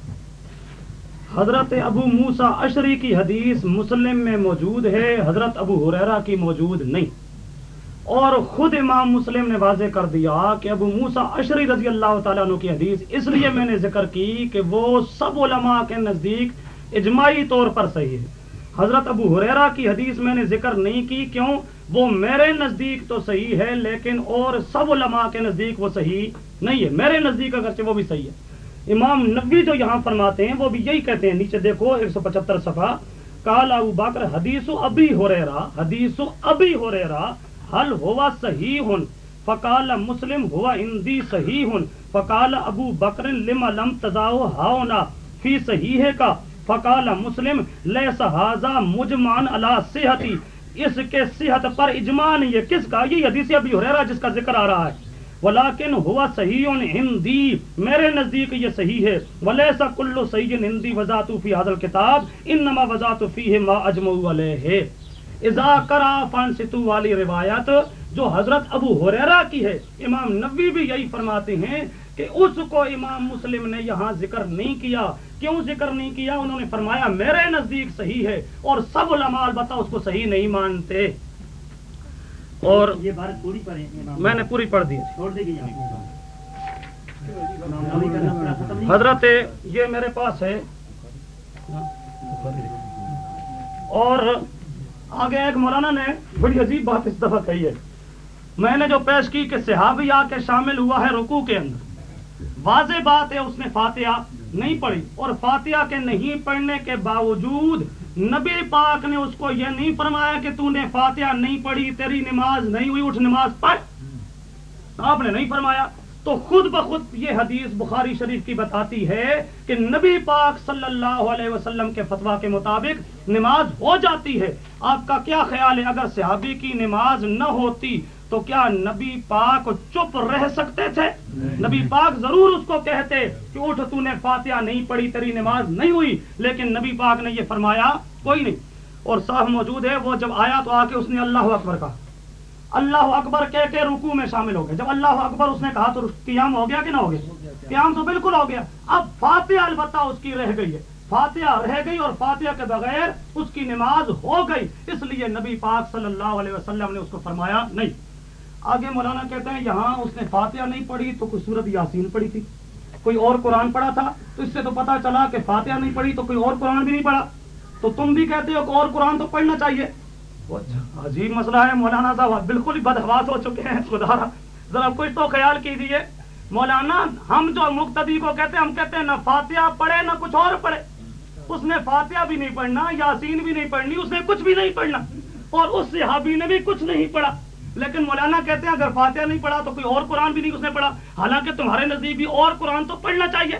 حضرت ابو موسا اشری کی حدیث مسلم میں موجود ہے، حضرت ابو حریرہ کی موجود نہیں۔ اور خود امام مسلم نے واضح کر دیا کہ ابو موسا اشری رضی اللہ تعالیٰ عنہ کی حدیث، اس لیے میں نے ذکر کی کہ وہ سب علماء کے نزدیک اجماعی طور پر صحیح ہے۔ حضرت ابو حریرا کی حدیث میں نے ذکر نہیں کی، کیوں؟ وہ میرے نزدیک تو صحیح ہے، لیکن اور سب علماء کے نزدیک وہ صحیح نہیں ہے۔ میرے نزدیک اگرچہ وہ بھی صحیح ہے۔ امام نبی جو یہاں فرماتے ہیں، وہ بھی یہی کہتے ہیں۔ نیچے دیکھو، ایک سو پچہتر صفحہ۔ کالا ابو باکر حدیث ابھی ہو رہا حدیث ابھی ہو رہا حل ہوا صحیح ہن۔ فقال مسلم ہوا ہندی صحیح ہن۔ فقال ابو بکر لم لم تزاو ہاؤنا فی صحیح کا۔ فقال مسلم، لیس ہذا مجمان علی صحتی۔ اس کے صحت پر اجماع نہیں ہے کس کا؟ یہ حدیث ابھی ہریرا جس کا ذکر آ رہا ہے۔ ولیکن ہوا صحیح ہندی میرے نزدیک یہ صحیح ہے۔ ولیسا کلو صحیح ہندی وضاۃ فی حاضل کتاب انما وضاۃ فی ما اجمع علیہ۔ اذا کرا فانستو والی روایت جو حضرت ابو حریرہ کی ہے امام نبی بھی یہی فرماتے ہیں کہ اس کو امام مسلم نے یہاں ذکر نہیں کیا۔ کیوں ذکر نہیں کیا؟ انہوں نے فرمایا میرے نزدیک صحیح ہے اور سب علماء البتہ اس کو صحیح نہیں مانتے۔ اور یہ بات پوری پڑھیں میں نے پوری پڑھ دی۔ چھوڑ دے گی حضرت یہ میرے پاس ہے۔ اور آگے ایک مولانا نے بڑی عجیب بات اس دفعہ کہی ہے۔ میں نے جو پیش کی کہ صحابی آ کے شامل ہوا ہے رکوع کے اندر۔ واضح بات ہے اس نے فاتحہ نہیں پڑھی اور فاتحہ کے نہیں پڑھنے کے باوجود نبی پاک نے اس کو یہ نہیں فرمایا کہ تو نے فاتحہ نہیں پڑھی، تیری نماز نہیں ہوئی، اٹھ نماز پڑھ۔ آپ نے نہیں فرمایا۔ تو خود بخود یہ حدیث بخاری شریف کی بتاتی ہے کہ نبی پاک صلی اللہ علیہ وسلم کے فتویٰ کے مطابق نماز ہو جاتی ہے۔ آپ کا کیا خیال ہے؟ اگر صحابی کی نماز نہ ہوتی تو کیا نبی پاک چپ رہ سکتے تھے؟ نبی پاک ضرور اس کو کہتے کہ اٹھ تو نے فاتحہ نہیں پڑھی تیری نماز نہیں ہوئی۔ لیکن نبی پاک نے یہ فرمایا کوئی نہیں۔ اور صاحب موجود ہے وہ جب آیا تو آ کے اس نے اللہ اکبر کہا۔ اللہ اکبر کہہ کے رکوع میں شامل ہو گئے۔ جب اللہ اکبر اس نے کہا تو قیام ہو گیا کہ نہ ہو گیا؟ قیام تو بالکل ہو گیا۔ اب فاتحہ البتہ اس کی رہ گئی ہے۔ فاتحہ رہ گئی اور فاتحہ کے بغیر اس کی نماز ہو گئی۔ اس لیے نبی پاک صلی اللہ علیہ وسلم نے اس کو فرمایا نہیں۔ آگے مولانا کہتے ہیں، یہاں اس نے فاتحہ نہیں پڑھی تو کوئی صورت یاسین پڑھی تھی۔ کوئی اور قرآن پڑھا تھا۔ تو اس سے تو پتا چلا کہ فاتحہ نہیں پڑھی تو کوئی اور قرآن بھی نہیں پڑھا۔ تو تم بھی کہتے ہو کہ اور قرآن تو پڑھنا چاہیے۔ اچھا، عجیب مسئلہ ہے مولانا صاحب بالکل ہی بدحواس ہو چکے ہیں خدا ذرا کچھ تو خیال کیجیے۔ مولانا ہم جو مقتدی کو کہتے ہیں ہم کہتے ہیں نہ فاتحہ پڑھے نہ کچھ اور پڑھے۔ اس نے فاتحہ بھی نہیں پڑھنا یاسین بھی نہیں پڑھنی اس نے کچھ بھی نہیں پڑھنا۔ اور اس صحابی نے بھی کچھ نہیں پڑھا۔ لیکن مولانا کہتے ہیں اگر فاتحہ نہیں پڑھا تو کوئی اور قرآن بھی نہیں اس نے پڑھا۔ حالانکہ تمہارے نزدیک بھی اور قرآن تو پڑھنا چاہیے۔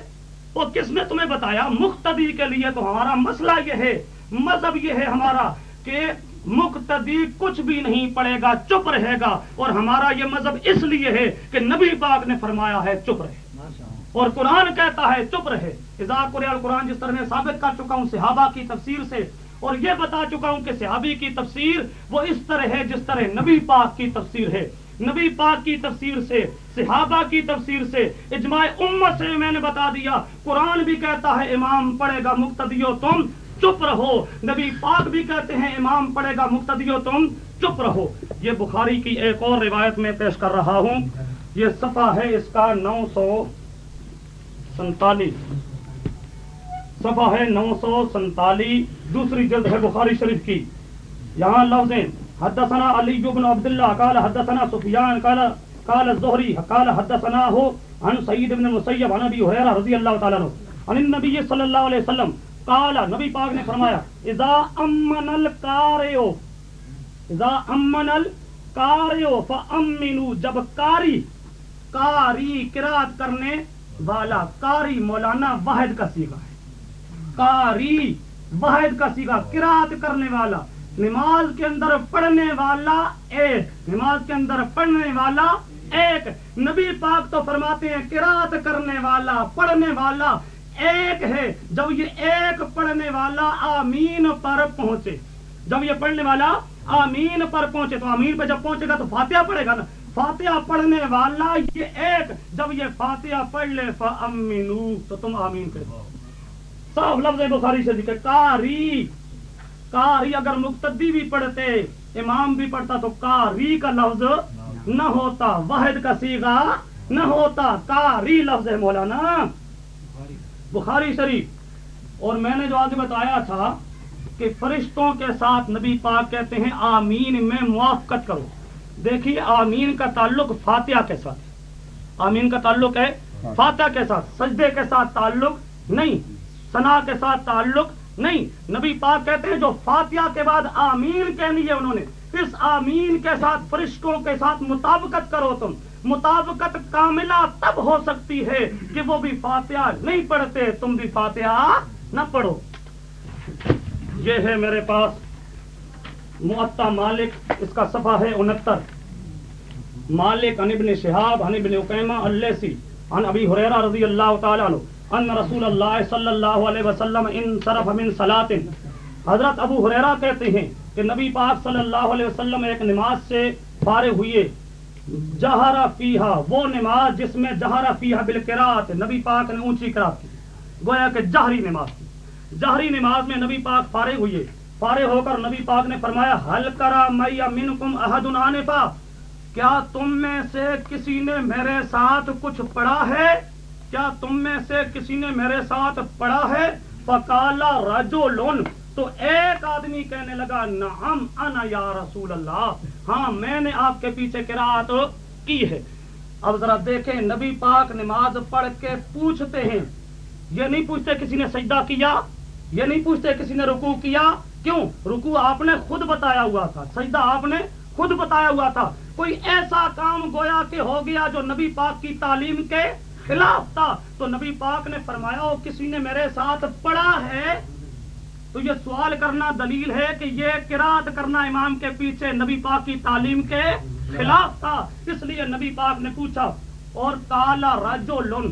وہ کس نے تمہیں بتایا؟ مقتدی کے لیے تو ہمارا مسئلہ یہ ہے مذہب یہ ہے ہمارا کہ مقتدی کچھ بھی نہیں پڑے گا، چپ رہے گا۔ اور ہمارا یہ مذہب اس لیے ہے کہ نبی پاک نے فرمایا ہے، چپ رہے۔ اور قرآن کہتا ہے، چپ رہے۔ اضاق قرآن جس طرح میں ثابت کر چکا ہوں صحابہ کی تفسیر سے، اور یہ بتا چکا ہوں کہ صحابی کی تفسیر وہ اس طرح ہے جس طرح نبی پاک کی تفسیر ہے۔ نبی پاک کی تفسیر سے، صحابہ کی تفسیر سے، اجماع امت سے میں نے بتا دیا۔ قرآن بھی کہتا ہے، امام پڑھے گا مقتدیو تم۔ چپ رہو۔ نبی پاک بھی کہتے ہیں، امام پڑھے گا، مقتدیو تم چپ رہو۔ یہ بخاری کی ایک اور روایت میں پیش کر رہا ہوں۔ یہ صفحہ ہے اس کا نو سو سنتالیس۔ صفحہ ہے نو سو سنتالیس، دوسری جلد ہے بخاری شریف کی۔ یہاں لفظ حدثنا علی بن عبداللہ، قال حدثنا سفیان، قال قال الزہری، قال حدثنا ہو عن سعید بن مسیب عن ابی حریرہ رضی اللہ تعالیٰ عنہ۔ عن النبی صلی اللہ علیہ وسلم قال نبی پاک نے فرمایا، اذا امن القارئ اذا امن القارئ فامنوا، جب قاری قاری قرات کرنے والا، قاری مولانا واحد کا سیگا ہے۔ قاری واحد کا سیگا قرات کرنے والا، نماز کے اندر پڑھنے والا ایک، نماز کے اندر پڑھنے والا ایک۔ نبی پاک تو فرماتے ہیں قرات کرنے والا، پڑھنے والا ایک ہے۔ جب یہ ایک پڑھنے والا آمین پر پہنچے، جب یہ پڑھنے والا آمین پر پہنچے، تو آمین پہ جب پہنچے گا تو فاتحہ پڑھے گا نا۔ فاتحہ پڑھنے والا یہ ایک، جب یہ فاتحہ پڑھ لے فَأَمِّنُو تو تم آمین پہ ہو صاف لفظ بخاری سے ذکر کاری کاری اگر مقتدی بھی پڑھتے، امام بھی پڑھتا، تو کاری کا لفظ نہ ہوتا، واحد کا سیگا نہ ہوتا۔ کاری لفظ ہے مولانا۔ بخاری شریف۔ اور میں نے جو آج بتایا تھا کہ فرشتوں کے ساتھ نبی پاک کہتے ہیں، آمین، میں موافقت کرو دیکھیے، آمین کا تعلق فاتحہ کے ساتھ آمین کا تعلق ہے فاتحہ کے ساتھ، سجدے کے ساتھ تعلق نہیں سنا کے ساتھ تعلق نہیں۔ نبی پاک کہتے ہیں، جو فاتحہ کے بعد آمین کہنی ہے انہوں نے، اس آمین کے ساتھ فرشتوں کے ساتھ مطابقت کرو تم۔ مطابقت کاملہ تب ہو سکتی ہے کہ وہ بھی فاتحہ نہیں پڑھتے، تم بھی فاتحہ نہ پڑھو۔ یہ ہے میرے پاس معتا مالک، اس کا صفحہ ہے انہتر۔ مالک ان ابن شہاب ان ابن اقیمہ اللیسی ان ابی حریرہ رضی اللہ تعالیٰ عنہ، ان رسول اللہ صلی اللہ علیہ وسلم ان صرف من صلاة حضرت ابو حریرہ کہتے ہیں کہ نبی پاک صلی اللہ علیہ وسلم ایک نماز سے فارغ ہوئے۔ جہرا فیحا وہ نماز جس میں جہرا فیحا بالکرات نبی پاک نے اونچی کرات کی، گویا کہ جہری نماز کی۔ جہری نماز میں نبی پاک فارغ ہوئے۔ فارغ ہو کر نبی پاک نے فرمایا حل کرا میا احد آنے پا کیا تم میں سے کسی نے میرے ساتھ کچھ پڑھا ہے؟ کیا تم میں سے کسی نے میرے ساتھ پڑھا ہے؟ فکالا رجولن تو ایک آدمی کہنے لگا، نعم انا یا رسول اللہ۔ ہاں میں نے آپ کے پیچھے قرآت کی ہے۔ اب ذرا دیکھیں، نبی پاک نماز پڑھ کے پوچھتے ہیں، یہ نہیں پوچھتے کسی نے سجدہ کیا؟ یہ نہیں پوچھتے کسی نے رکوع کیا؟ کیوں؟ رکوع آپ نے خود بتایا ہوا تھا، سجدہ آپ نے خود بتایا ہوا تھا۔ کوئی ایسا کام گویا کہ ہو گیا جو نبی پاک کی تعلیم کے خلاف تھا۔ تو نبی پاک نے فرمایا کسی نے میرے ساتھ پڑھا ہے؟ تو یہ سوال کرنا دلیل ہے کہ یہ کراط کرنا امام کے پیچھے نبی پاک کی تعلیم کے خلاف تھا، اس لیے نبی پاک نے پوچھا، اور کالا راجو لن،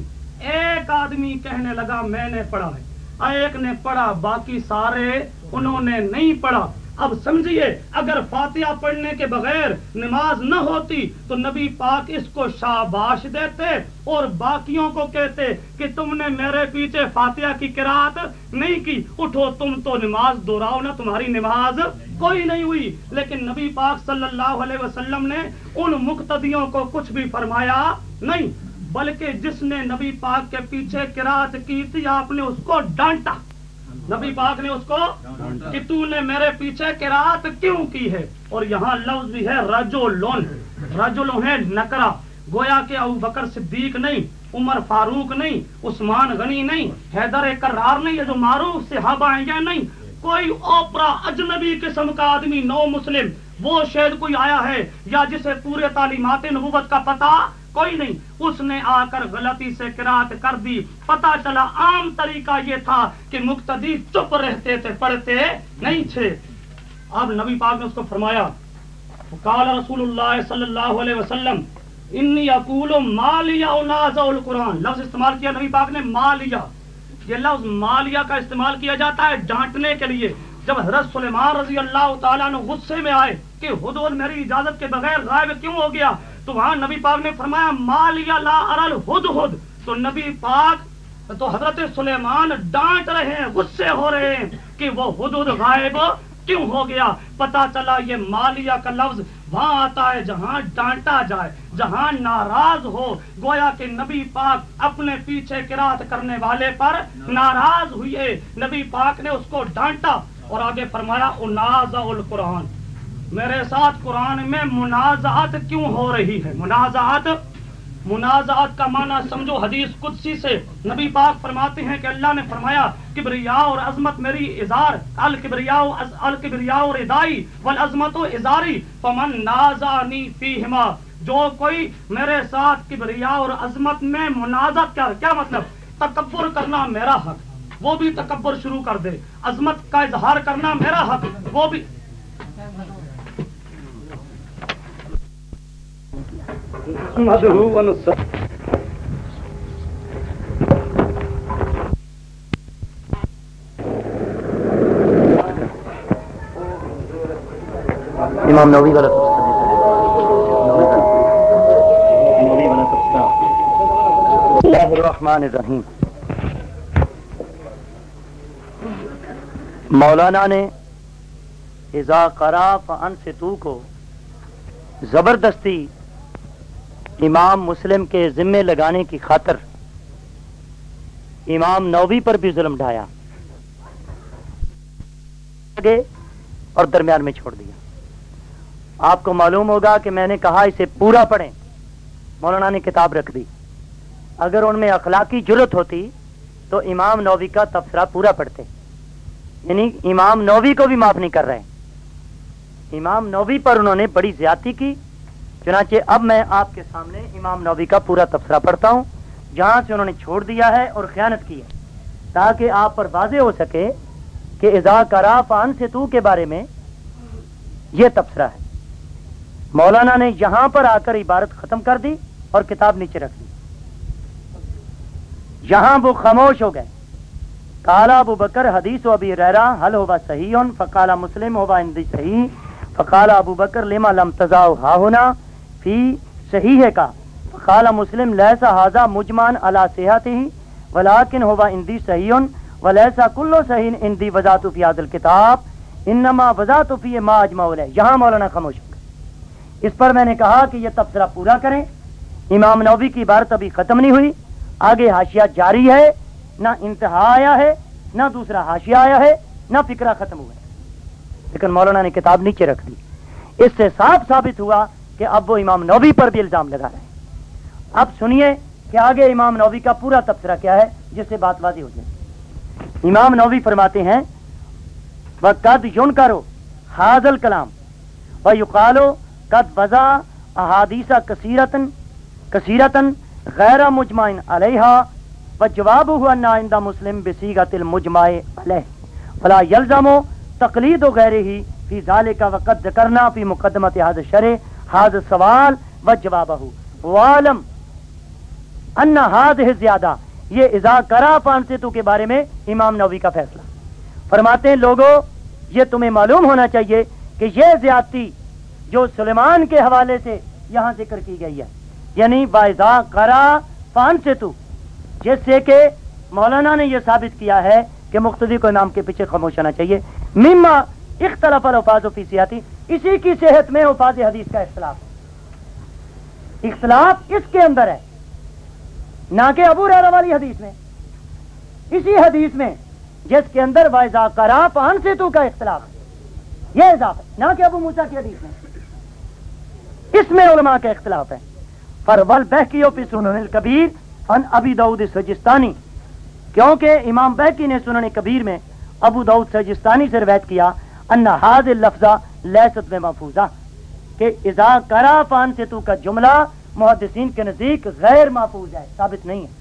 ایک آدمی کہنے لگا، میں نے پڑھا ہے۔ ایک نے پڑھا، باقی سارے انہوں نے نہیں پڑھا۔ اب سمجھیے، اگر فاتحہ پڑھنے کے بغیر نماز نہ ہوتی تو نبی پاک اس کو شاباش دیتے اور باقیوں کو کہتے کہ تم نے میرے پیچھے فاتحہ کی کراط نہیں کی۔ اٹھو، تم تو نماز دہراؤ نہ تمہاری نماز کوئی نہیں ہوئی۔ لیکن نبی پاک صلی اللہ علیہ وسلم نے ان مقتدیوں کو کچھ بھی فرمایا نہیں، بلکہ جس نے نبی پاک کے پیچھے کراط کی تھی، آپ نے اس کو ڈانٹا۔ نبی پاک نے اس کو کہ تو نے میرے پیچھے کراط کیوں کی ہے؟ اور یہاں لفظ بھی ہے رجو لون رجو لو ہے نکرا گویا کہ ابو بکر صدیق نہیں، عمر فاروق نہیں، عثمان غنی نہیں، حیدر کرار نہیں، یہ جو معروف صحابہ ہیں یا نہیں، کوئی اوپرا اجنبی قسم کا آدمی نو مسلم، وہ شاید کوئی آیا ہے یا جسے پورے تعلیمات نبوت کا پتہ کوئی نہیں۔ اس نے آ کر غلطی سے کراط کر دی۔ پتا چلا عام طریقہ یہ تھا کہ مقتدی چپ رہتے تھے، پڑھتے نہیں تھے۔ اب نبی پاک نے اس کو فرمایا قال رسول اللہ صلی اللہ علیہ وسلم، انی اقول مالیا نازع القرآن. لفظ استعمال کیا نبی پاک نے؟ مالیا۔ یہ لفظ مالیا کا استعمال کیا جاتا ہے ڈانٹنے کے لیے۔ جب حضرت سلیمان رضی اللہ تعالیٰ نے غصے میں آئے کہ حدود میری اجازت کے بغیر غائب کیوں ہو گیا تو وہاں نبی پاک نے فرمایا، مال یا لا ارل، ہد ہد۔ تو نبی پاک تو حضرت سلیمان ڈانٹ رہے ہیں، غصے ہو رہے ہیں کہ وہ حدود غائب کیوں ہو گیا؟ پتا چلا یہ مالیہ کا لفظ وہاں آتا ہے جہاں ڈانٹا جائے، جہاں ناراض ہو۔ گویا کہ نبی پاک اپنے پیچھے کراط کرنے والے پر ناراض ہوئے۔ نبی پاک نے اس کو ڈانٹا اور آگے فرمایا اناز القرآن۔ میرے ساتھ قرآن میں منازعات کیوں ہو رہی ہے؟ منازعات منازعات کا معنی سمجھو حدیث قدسی سے نبی پاک فرماتے ہیں کہ اللہ نے فرمایا، کبریا اور عظمت میری اظہار، الکبریا الکبریا اور ادائی والعظمت و اظہاری، فمن نازانی فیہما۔ جو کوئی میرے ساتھ کبریا اور عظمت میں منازعات کیا کیا مطلب؟ تکبر کرنا میرا حق، وہ بھی تکبر شروع کر دے۔ عظمت کا اظہار کرنا میرا حق، وہ بھی امام نوی غلط الرحمن الرحیم مولانا نے اذا قرا فان سے تو کو زبردستی امام مسلم کے ذمے لگانے کی خاطر امام نووی پر بھی ظلم ڈھایا اور درمیان میں چھوڑ دیا۔ آپ کو معلوم ہوگا کہ میں نے کہا اسے پورا پڑھیں۔ مولانا نے کتاب رکھ دی۔ اگر ان میں اخلاقی جرت ہوتی تو امام نووی کا تبصرہ پورا پڑھتے۔ یعنی امام نووی کو بھی معاف نہیں کر رہے۔ امام نووی پر انہوں نے بڑی زیادتی کی۔ چنانچہ اب میں آپ کے سامنے امام نووی کا پورا تبصرہ پڑھتا ہوں، جہاں سے انہوں نے چھوڑ دیا ہے اور خیانت کی ہے۔ تاکہ آپ پر واضح ہو سکے کہ ازا کرا فان سے تو کے بارے میں یہ تبصرہ ہے۔ مولانا نے یہاں پر آ کر عبارت ختم کر دی اور کتاب نیچے رکھ دی۔ یہاں وہ خاموش ہو گئے۔ کالا ابو بکر حدیث و ابی ریرا حل ہوبا صحیح؟ فقالا مسلم ہوبا اندی صحیح؟ فقالا ابو بکر، لما لم تزا ہا ہونا فی صحیح ہے کا فقالا مسلم لہسا حاضا مجمان اللہ صحت ہی ولاکن ہوبا اندی صحیح، ولیسا کلو صحیح اندی وزات فی عادل کتاب انما وزات فی ما اجماع یہاں مولانا خاموش۔ اس پر میں نے کہا کہ یہ تبصرہ پورا کریں۔ امام نوبی کی عبارت ابھی ختم نہیں ہوئی۔ آگے ہاشیہ جاری ہے۔ نہ انتہا آیا ہے، نہ دوسرا ہاشیہ آیا ہے، نہ فکرہ ختم ہوا ہے۔ لیکن مولانا نے کتاب نیچے رکھ دی۔ اس سے صاف ثابت ہوا کہ اب وہ امام نوبی پر بھی الزام لگا رہے ہیں۔ اب سنیے کہ آگے امام نوبی کا پورا تبصرہ کیا ہے، جس سے بات واضح ہو جائے۔ امام نوبی فرماتے ہیں وہ قد یون کرو حاضل کلام و یقالو قد وزا احادیثہ کثیرتن کثیرتن غیر مجمع علیہ و جواب ہوا نائندہ مسلم بسیغت المجمع علیہ فلا یلزمو تقلید و غیر ہی فی ذالے کا وقت ذکرنا فی مقدمت حاض شرع حاض سوال و جواب والم ان حاض زیادہ یہ ازا کرا پانسے تو کے بارے میں امام نووی کا فیصلہ۔ فرماتے ہیں لوگوں یہ تمہیں معلوم ہونا چاہیے کہ یہ زیادتی جو سلیمان کے حوالے سے یہاں ذکر کی گئی ہے یعنی بائزا کرا پان سے تو، جس سے کہ مولانا نے یہ ثابت کیا ہے کہ مختلف کو امام کے پیچھے خاموش ہونا چاہیے۔ مما اختلاف الفاظ و فیسیاتی اسی کی صحت میں الفاظ حدیث کا اختلاف اختلاف اس کے اندر ہے، نہ کہ ابو ریرا والی حدیث میں۔ اسی حدیث میں جس کے اندر وائزا کرا پان سے تو کا اختلاف یہ اضافہ نہ کہ ابو موسا کی حدیث میں۔ اس میں علماء کا اختلاف ہے پر ول بہکی پی سنن کبیر ان ابی دعود سجستانی کیونکہ امام بہکی نے سنن کبیر میں ابو دعود سجستانی سے روایت کیا ان حاض لفظہ لیست میں محفوظہ کہ اذا کرا فان سے تو کا جملہ محدثین کے نزدیک غیر محفوظ ہے، ثابت نہیں ہے۔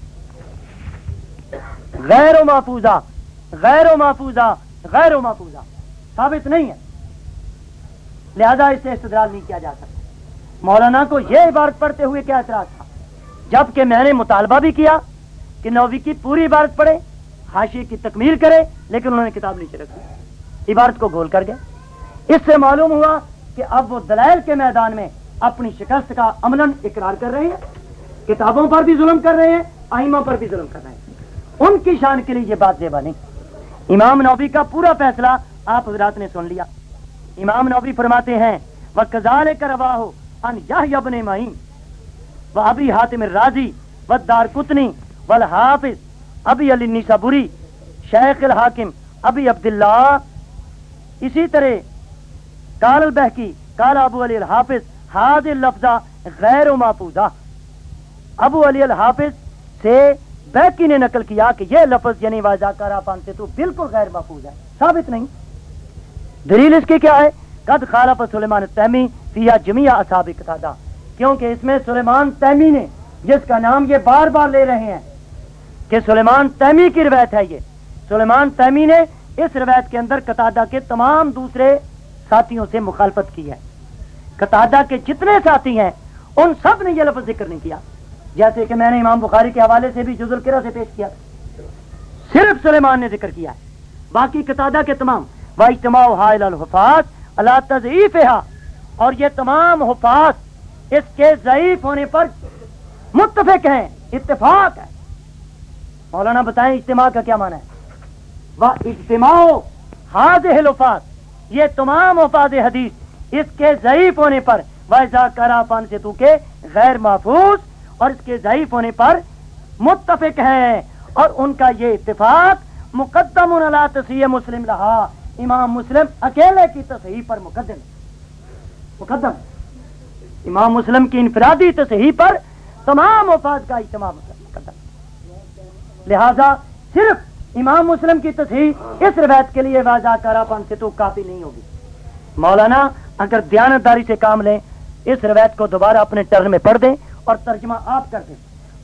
غیر و محفوظہ غیر و محفوظہ غیر و محفوظہ ثابت نہیں ہے۔ لہذا اس سے استدلال نہیں کیا جا سکتا۔ مولانا کو یہ عبارت پڑھتے ہوئے کیا اعتراض تھا؟ جبکہ میں نے مطالبہ بھی کیا کہ نووی کی پوری عبارت پڑھے حاشی کی تکمیل کرے، لیکن انہوں نے کتاب نیچے رکھی عبارت کو گول کر گیا اس سے معلوم ہوا کہ اب وہ دلائل کے میدان میں اپنی شکست کا عمل اقرار کر رہے ہیں، کتابوں پر بھی ظلم کر رہے ہیں آئموں پر بھی ظلم کر رہے ہیں۔ ان کی شان کے لیے یہ بات زیبا نہیں۔ امام نوبی کا پورا فیصلہ آپ حضرات نے سن لیا۔ امام نوبی فرماتے ہیں وہ کزال کر ہو ان ابن معین و ابی حاتم راضی و دار کتنی و الحافظ ابی علی نیسابری شیخ الحاکم ابی عبداللہ اسی طرح کال البحکی کال ابو علی الحافظ حاد لفظہ غیر و محفوظہ۔ ابو علی الحافظ سے بہکی نے نقل کیا کہ یہ لفظ یعنی واضح کرا پان سے تو بالکل غیر محفوظ ہے۔ ثابت نہیں۔ دلیل اس کی کیا ہے؟ قد خالف سلیمان تیمی فیا جمیا اصحاب قتادہ، کیونکہ اس میں سلیمان تیمی نے، جس کا نام یہ بار بار لے رہے ہیں، کہ سلیمان تیمی کی روایت ہے یہ۔ سلیمان تیمی نے اس روایت کے اندر قطادہ کے تمام دوسرے ساتھیوں سے مخالفت کی ہے۔ قطادہ کے جتنے ساتھی ہیں، ان سب نے یہ لفظ ذکر نہیں کیا۔ جیسے کہ میں نے امام بخاری کے حوالے سے بھی جز القرا سے پیش کیا۔ صرف سلیمان نے ذکر کیا ہے۔ باقی قطادہ کے تمام واجتماع حائل الحفاظ اللہ تضعیف اور یہ تمام حفاظ اس کے ضعیف ہونے پر متفق ہیں، اتفاق ہے۔ مولانا بتائیں اجتماع کا کیا معنی ہے؟ وہ اجتماع حاض حفاظ یہ تمام افاد حدیث اس کے ضعیف ہونے پر ویزا کرا پان سے تو کے غیر محفوظ اور اس کے ضعیف ہونے پر متفق ہے اور ان کا یہ اتفاق مقدم اللہ تصحیح مسلم رہا امام مسلم اکیلے کی تصحیح پر مقدم۔ مقدم۔ امام مسلم کی انفرادی تصحیح پر تمام وفاد کا اجتماع مقدم۔ لہذا صرف امام مسلم کی تصحیح اس روایت کے لیے واضح کرا پن سے تو کافی نہیں ہوگی۔ مولانا، اگر دیانتداری سے کام لیں، اس روایت کو دوبارہ اپنے ٹرن میں پڑھ دیں اور ترجمہ آپ کر دیں۔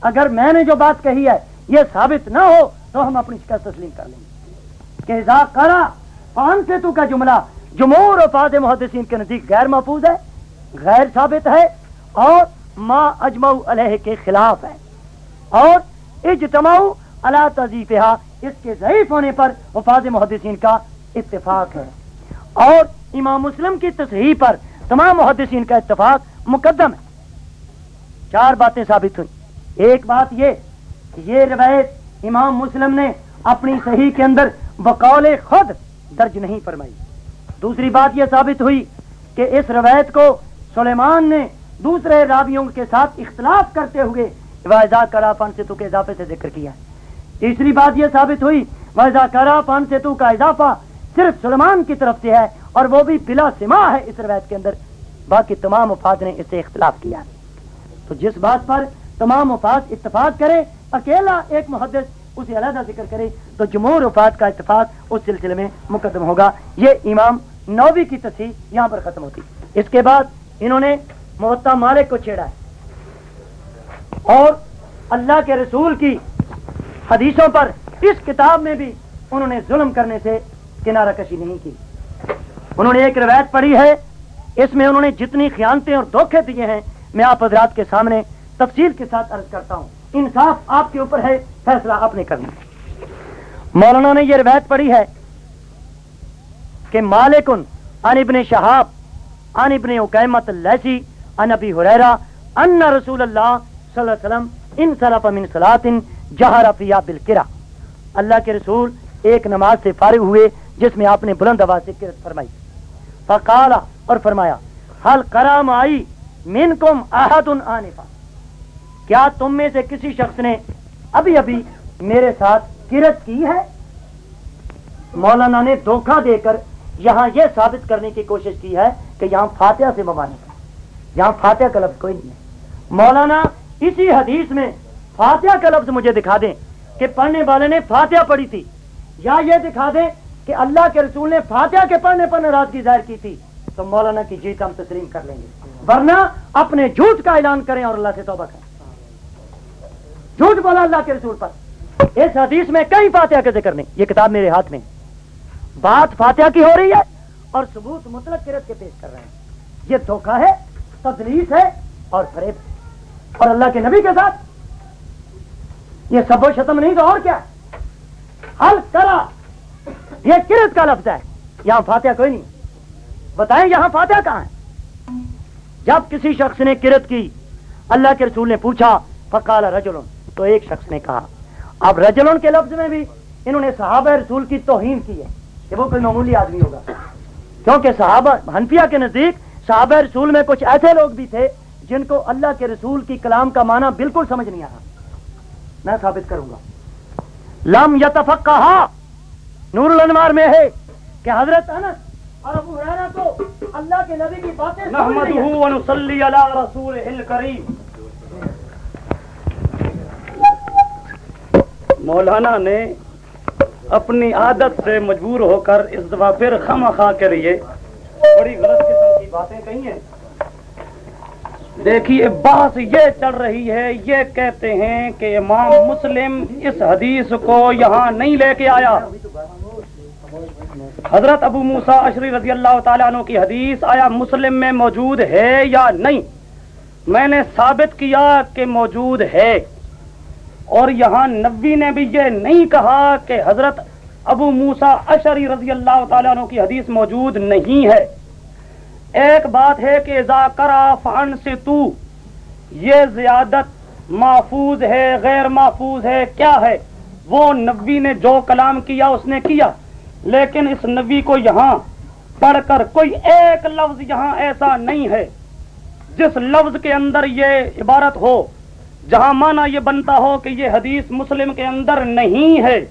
اگر میں نے جو بات کہی ہے، یہ ثابت نہ ہو، تو ہم اپنی شکست تسلیم کر لیں گے۔ کہ کرا پان سے تو کا جملہ جمہور فاد محدثین کے نزدیک غیر محفوظ ہے، غیر ثابت ہے، اور ما اجمع علیہ کے خلاف ہے۔ اور اجتماع اللہ تذیفہ اس کے ضعیف ہونے پر وفاد محدثین کا اتفاق ہے۔ اور امام مسلم کی تصحیح پر تمام محدثین کا اتفاق مقدم ہے۔ چار باتیں ثابت ہوئی ایک بات یہ کہ یہ روایت امام مسلم نے اپنی صحیح کے اندر بقول خود درج نہیں فرمائی۔ دوسری بات یہ ثابت ہوئی کہ اس روایت کو سلیمان نے دوسرے رابیوں کے ساتھ اختلاف کرتے ہوئے واضح کرا پن سے تو کے اضافے سے ذکر کیا۔ ہے تیسری بات یہ ثابت ہوئی واضح کرا پن سے تو کا اضافہ صرف سلمان کی طرف سے ہے اور وہ بھی بلا سما ہے اس روایت کے اندر۔ باقی تمام مفاد نے اس سے اختلاف کیا۔ تو جس بات پر تمام مفاد اتفاق کرے، اکیلا ایک محدث اسے علیحدہ ذکر کرے، تو جمہور وفات کا اتفاق اس سلسلے میں مقدم ہوگا۔ یہ امام نووی کی تصحیح یہاں پر ختم ہوتی۔ اس کے بعد انہوں نے محتا مالک کو چھیڑا ہے اور اللہ کے رسول کی حدیثوں پر اس کتاب میں بھی انہوں نے ظلم کرنے سے کنارہ کشی نہیں کی۔ انہوں نے ایک روایت پڑھی ہے، اس میں انہوں نے جتنی خیانتیں اور دھوکے دیے ہیں، میں آپ حضرات کے سامنے تفصیل کے ساتھ عرض کرتا ہوں۔ انصاف آپ کے اوپر ہے، فیصلہ آپ نے کرنا مولانا نے یہ روایت پڑھی ہے کہ مالکن ان ابن شہاب ان ابن اکیمت لیسی ان ابی حریرا ان رسول اللہ صلی اللہ علیہ وسلم ان صرف من صلاة جہر فیا بالکرہ اللہ کے رسول ایک نماز سے فارغ ہوئے، جس میں آپ نے بلند آواز سے کرت فرمائی۔ فقالا اور فرمایا حل کرام آئی من کم احد آنے کیا تم میں سے کسی شخص نے ابھی ابھی میرے ساتھ کرت کی ہے؟ مولانا نے دھوکہ دے کر یہاں یہ ثابت کرنے کی کوشش کی ہے کہ یہاں فاتحہ سے ممانک ہے۔ یہاں فاتحہ کا لفظ کوئی نہیں ہے۔ مولانا، اسی حدیث میں فاتحہ کا لفظ مجھے دکھا دیں کہ پڑھنے والے نے فاتحہ پڑھی تھی، یا یہ دکھا دیں کہ اللہ کے رسول نے فاتحہ کے پڑھنے پر ناراضگی ظاہر کی تھی، تو مولانا کی جیت ہم تسلیم کر لیں گے۔ ورنہ اپنے جھوٹ کا اعلان کریں اور اللہ سے توبہ کریں۔ جھوٹ بولا اللہ کے رسول پر۔ اس حدیث میں کئی فاتحہ کے ذکر نہیں، یہ کتاب میرے ہاتھ میں بات فاتحہ کی ہو رہی ہے اور ثبوت مطلق کرت کے پیش کر رہے ہیں۔ یہ دھوکہ ہے، تدلیس ہے اور فریب اور اللہ کے نبی کے ساتھ یہ سب و شتم نہیں تو اور کیا؟ حل کرا یہ کرت کا لفظ ہے۔ یہاں فاتحہ کوئی نہیں۔ بتائیں یہاں فاتحہ کہاں ہے؟ جب کسی شخص نے کرت کی، اللہ کے رسول نے پوچھا، فقال رجلن، تو ایک شخص نے کہا۔ اب رجلن کے لفظ میں بھی انہوں نے صحابہ رسول کی توہین کی ہے کہ وہ کوئی معمولی آدمی ہوگا۔ کیونکہ صحابہ حنفیہ کے نزدیک صحابہ رسول میں کچھ ایسے لوگ بھی تھے جن کو اللہ کے رسول کی کلام کا معنی بالکل سمجھ نہیں آ رہا میں ثابت کروں گا۔ لم کہا نور الانوار میں ہے کہ حضرت انس اور ابو حریرہ کو اللہ کے نبی کی باتیں نحمده ونصلي على رسوله الكريم مولانا نے اپنی عادت سے مجبور ہو کر اس دفعہ پھر خم خواہ کے لیے بڑی غلط قسم کی باتیں کہی ہیں۔ دیکھیے بحث یہ چل رہی ہے، یہ کہتے ہیں کہ امام مسلم اس حدیث کو یہاں نہیں لے کے آیا۔ حضرت ابو موسا اشری رضی اللہ تعالیٰ عنہ کی حدیث آیا مسلم میں موجود ہے یا نہیں؟ میں نے ثابت کیا کہ موجود ہے۔ اور یہاں نبی نے بھی یہ نہیں کہا کہ حضرت ابو موسا اشری رضی اللہ تعالیٰ عنہ کی حدیث موجود نہیں ہے۔ ایک بات ہے کہ کرا فن سے تو یہ زیادت محفوظ ہے، غیر محفوظ ہے، کیا ہے؟ وہ نبی نے جو کلام کیا، اس نے کیا۔ لیکن اس نبی کو یہاں پڑھ کر کوئی ایک لفظ یہاں ایسا نہیں ہے جس لفظ کے اندر یہ عبارت ہو، جہاں مانا یہ بنتا ہو کہ یہ حدیث مسلم کے اندر نہیں ہے۔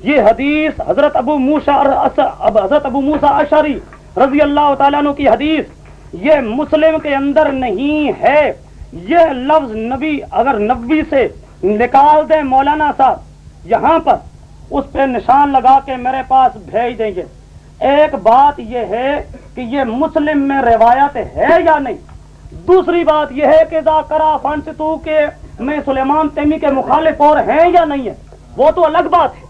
یہ حدیث حضرت ابو موسا حضرت ابو موسا اشری رضی اللہ تعالیٰ عنہ کی حدیث، یہ مسلم کے اندر نہیں ہے۔ یہ لفظ نبی، اگر نبی سے نکال دیں مولانا صاحب، یہاں پر اس پہ نشان لگا کے میرے پاس بھیج دیں گے۔ ایک بات یہ ہے کہ یہ مسلم میں روایت ہے یا نہیں؟ دوسری بات یہ ہے کہ کرا فنستو کے میں سلیمان تیمی کے مخالف اور ہیں یا نہیں ہے وہ تو الگ بات ہے۔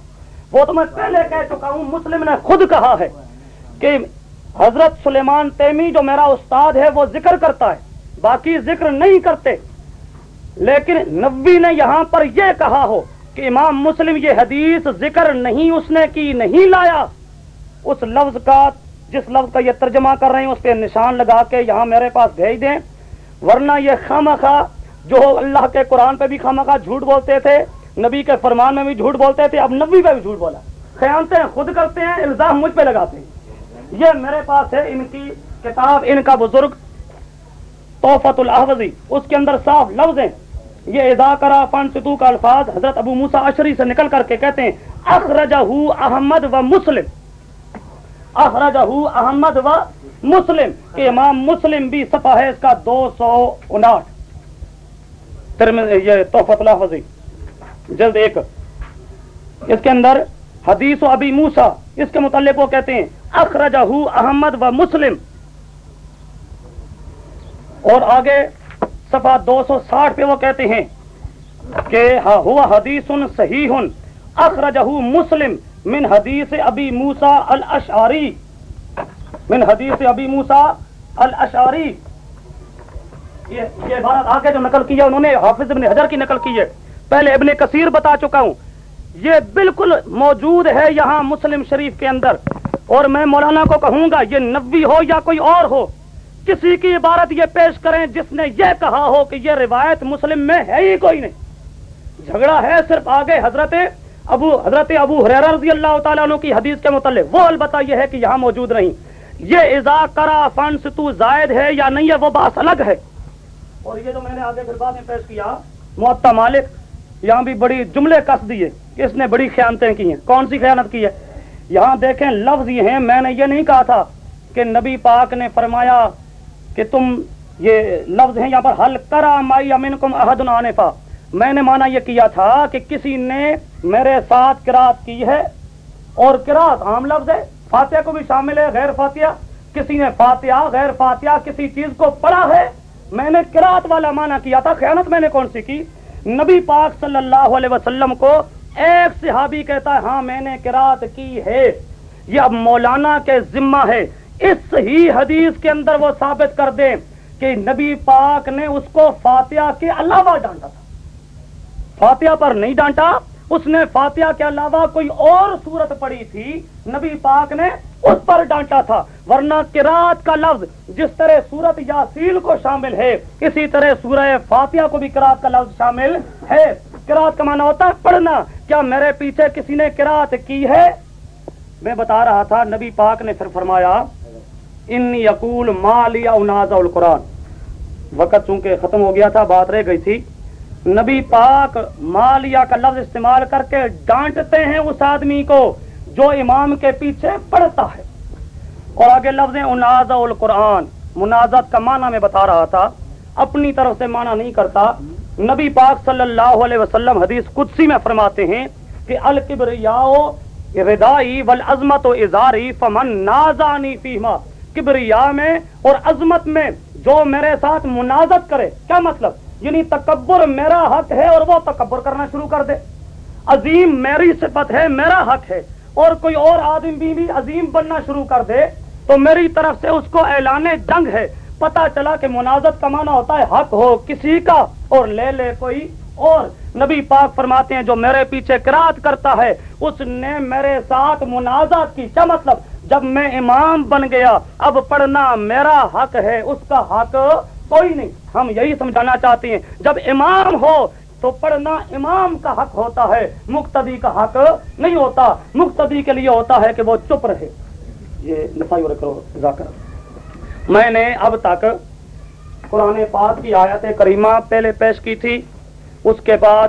وہ تو میں پہلے کہہ چکا ہوں، مسلم نے خود کہا ہے کہ حضرت سلیمان تیمی جو میرا استاد ہے وہ ذکر کرتا ہے، باقی ذکر نہیں کرتے۔ لیکن نبی نے یہاں پر یہ کہا ہو کہ امام مسلم یہ حدیث ذکر نہیں اس نے کی، نہیں لایا۔ اس لفظ کا، جس لفظ کا یہ ترجمہ کر رہے ہیں، اس پہ نشان لگا کے یہاں میرے پاس بھیج دیں۔ ورنہ یہ خام جو اللہ کے قرآن پہ بھی خام جھوٹ بولتے تھے، نبی کے فرمان میں بھی جھوٹ بولتے تھے، اب نبی پہ بھی جھوٹ بولا۔ خیانتے ہیں خود کرتے ہیں، الزام مجھ پہ لگاتے ہیں۔ یہ میرے پاس ہے ان کی کتاب، ان کا بزرگ توفت الحوزی اس کے اندر صاف لفظ ہیں یہ ادا کرا فن ستو کا الفاظ، حضرت ابو موسا اشری سے نکل کر کے کہتے ہیں، اخرجہ احمد و مسلم۔ اخرجہ احمد و مسلم۔ کہ امام مسلم بھی سفا ہے اس کا دو سو اناٹھ۔ یہ توفت الحفظی جلد ایک۔ اس کے اندر حدیث و ابی موسا اس کے متعلق وہ کہتے ہیں اخرجہ احمد و مسلم۔ اور آگے صفحہ دو سو ساٹھ پہ وہ کہتے ہیں کہ ہاں ہوا حدیث صحیح اخرجہ مسلم من حدیث ابی موسا الاشعری۔ من حدیث ابی موسا الاشعری۔ یہ عبارت آگے جو نقل کی ہے، انہوں نے حافظ ابن حجر کی نقل کی ہے۔ پہلے ابن کثیر بتا چکا ہوں۔ یہ بالکل موجود ہے یہاں مسلم شریف کے اندر۔ اور میں مولانا کو کہوں گا، یہ نبی ہو یا کوئی اور ہو، کسی کی عبارت یہ پیش کریں جس نے یہ کہا ہو کہ یہ روایت مسلم میں ہے ہی کوئی نہیں۔ جھگڑا ہے صرف آگے حضرت ابو حضرت ابو حریر رضی اللہ تعالیٰ عنہ کی حدیث کے متعلق۔ وہ البتہ یہ ہے کہ یہاں موجود نہیں۔ یہ ازا کرا فنس تو زائد ہے یا نہیں ہے، وہ بات الگ ہے۔ اور یہ جو میں نے آگے پھر بعد میں پیش کیا۔ معطا مالک یہاں بھی بڑی جملے کس دیے اس نے بڑی خیانتیں کی ہیں۔ کون سی خیانت کی ہے؟ یہاں دیکھیں لفظ یہ ہیں، میں نے یہ نہیں کہا تھا کہ نبی پاک نے فرمایا کہ تم یہ لفظ ہیں، یہاں پر حل کرا مائی امین کم عہد عنفا میں نے مانا یہ کیا تھا کہ کسی نے میرے ساتھ کراط کی ہے اور کراط عام لفظ ہے، فاتحہ کو بھی شامل ہے، غیر فاتحہ۔ کسی نے فاتحہ، غیر فاتحہ کسی چیز کو پڑھا ہے، میں نے کراط والا مانا کیا تھا۔ خیانت میں نے کون سی کی؟ نبی پاک صلی اللہ علیہ وسلم کو ایک صحابی کہتا ہے ہاں میں نے کراط کی ہے، یہ اب مولانا کے ذمہ ہے۔ اس ہی حدیث کے اندر وہ ثابت کر دیں کہ نبی پاک نے اس کو فاتحہ کے علاوہ ڈانٹا تھا۔ فاتحہ پر نہیں ڈانٹا، اس نے فاتحہ کے علاوہ کوئی اور صورت پڑی تھی، نبی پاک نے اس پر ڈانٹا تھا۔ ورنہ کراط کا لفظ جس طرح سورت یاسیل کو شامل ہے، اسی طرح سورہ فاتحہ کو بھی کراط کا لفظ شامل ہے۔ کراط کا معنی ہوتا ہے پڑھنا۔ کیا میرے پیچھے کسی نے کراط کی ہے؟ میں بتا رہا تھا، نبی پاک نے پھر فرمایا ان یقول مالیا القرآن. وقت چونکہ ختم ہو گیا تھا، بات رہ گئی تھی۔ نبی پاک مالیا کا لفظ استعمال کر کے ڈانٹتے ہیں اس آدمی کو جو امام کے پیچھے پڑھتا ہے۔ اور آگے لفظ اناز القرآن منازت کا معنی میں بتا رہا تھا۔ اپنی طرف سے معنی نہیں کرتا۔ نبی پاک صلی اللہ علیہ وسلم حدیث قدسی میں فرماتے ہیں کہ الکبریاؤ ردائی والعظمت و ازاری فمن نازانی فیما کبریا میں اور عظمت میں جو میرے ساتھ منازت کرے، کیا مطلب؟ یعنی تکبر میرا حق ہے اور وہ تکبر کرنا شروع کر دے۔ عظیم میری صفت ہے، میرا حق ہے۔ اور کوئی اور آدمی بھی عظیم بننا شروع کر دے تو میری طرف سے اس کو اعلان جنگ ہے۔ پتا چلا کہ منازت کا معنی ہوتا ہے حق ہو کسی کا اور لے لے کوئی اور۔ نبی پاک فرماتے ہیں جو میرے پیچھے کراط کرتا ہے، اس نے میرے ساتھ منازت کی۔ کیا مطلب؟ جب میں امام بن گیا، اب پڑھنا میرا حق ہے، اس کا حق کوئی نہیں۔ ہم یہی سمجھانا چاہتے ہیں، جب امام ہو تو پڑھنا امام کا حق ہوتا ہے، مقتدی کا حق نہیں ہوتا۔ مقتدی کے لیے ہوتا ہے کہ وہ چپ رہے۔ یہ نسائی اور کرو ذاکر میں نے اب تک قرآن پاک کی آیت کریمہ پہلے پیش کی تھی۔ اس کے بعد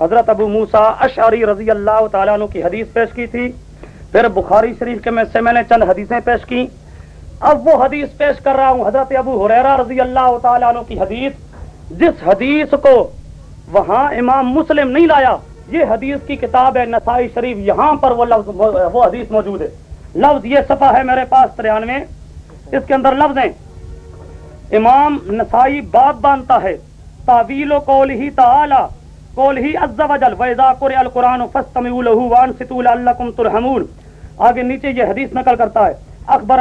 حضرت ابو موسا اشعری رضی اللہ تعالیٰ عنہ کی حدیث پیش کی تھی۔ پھر بخاری شریف کے میں سے میں نے چند حدیثیں پیش کی۔ اب وہ حدیث پیش کر رہا ہوں حضرت ابو حریرہ رضی اللہ تعالیٰ عنہ کی حدیث۔ جس حدیث کو وہاں امام مسلم نہیں لایا، یہ حدیث کی کتاب ہے نسائی شریف یہاں پر وہ لفظ، وہ حدیث موجود ہے۔ لفظ یہ صفحہ ہے میرے پاس ترانوے۔ اس کے اندر لفظ ہیں۔ امام نسائی باب باندھتا ہے۔ تعویل و قول ہی تعالی، قول ہی عز و جل۔ وَإِذَا قُرِعَ القرآن فَاسْتَمِعُوا لَهُ وانصتوا لَعَلَّكُمْ تُرْحَمُونَ۔ آگے نیچے یہ حدیث نقل کرتا ہے۔ اخبر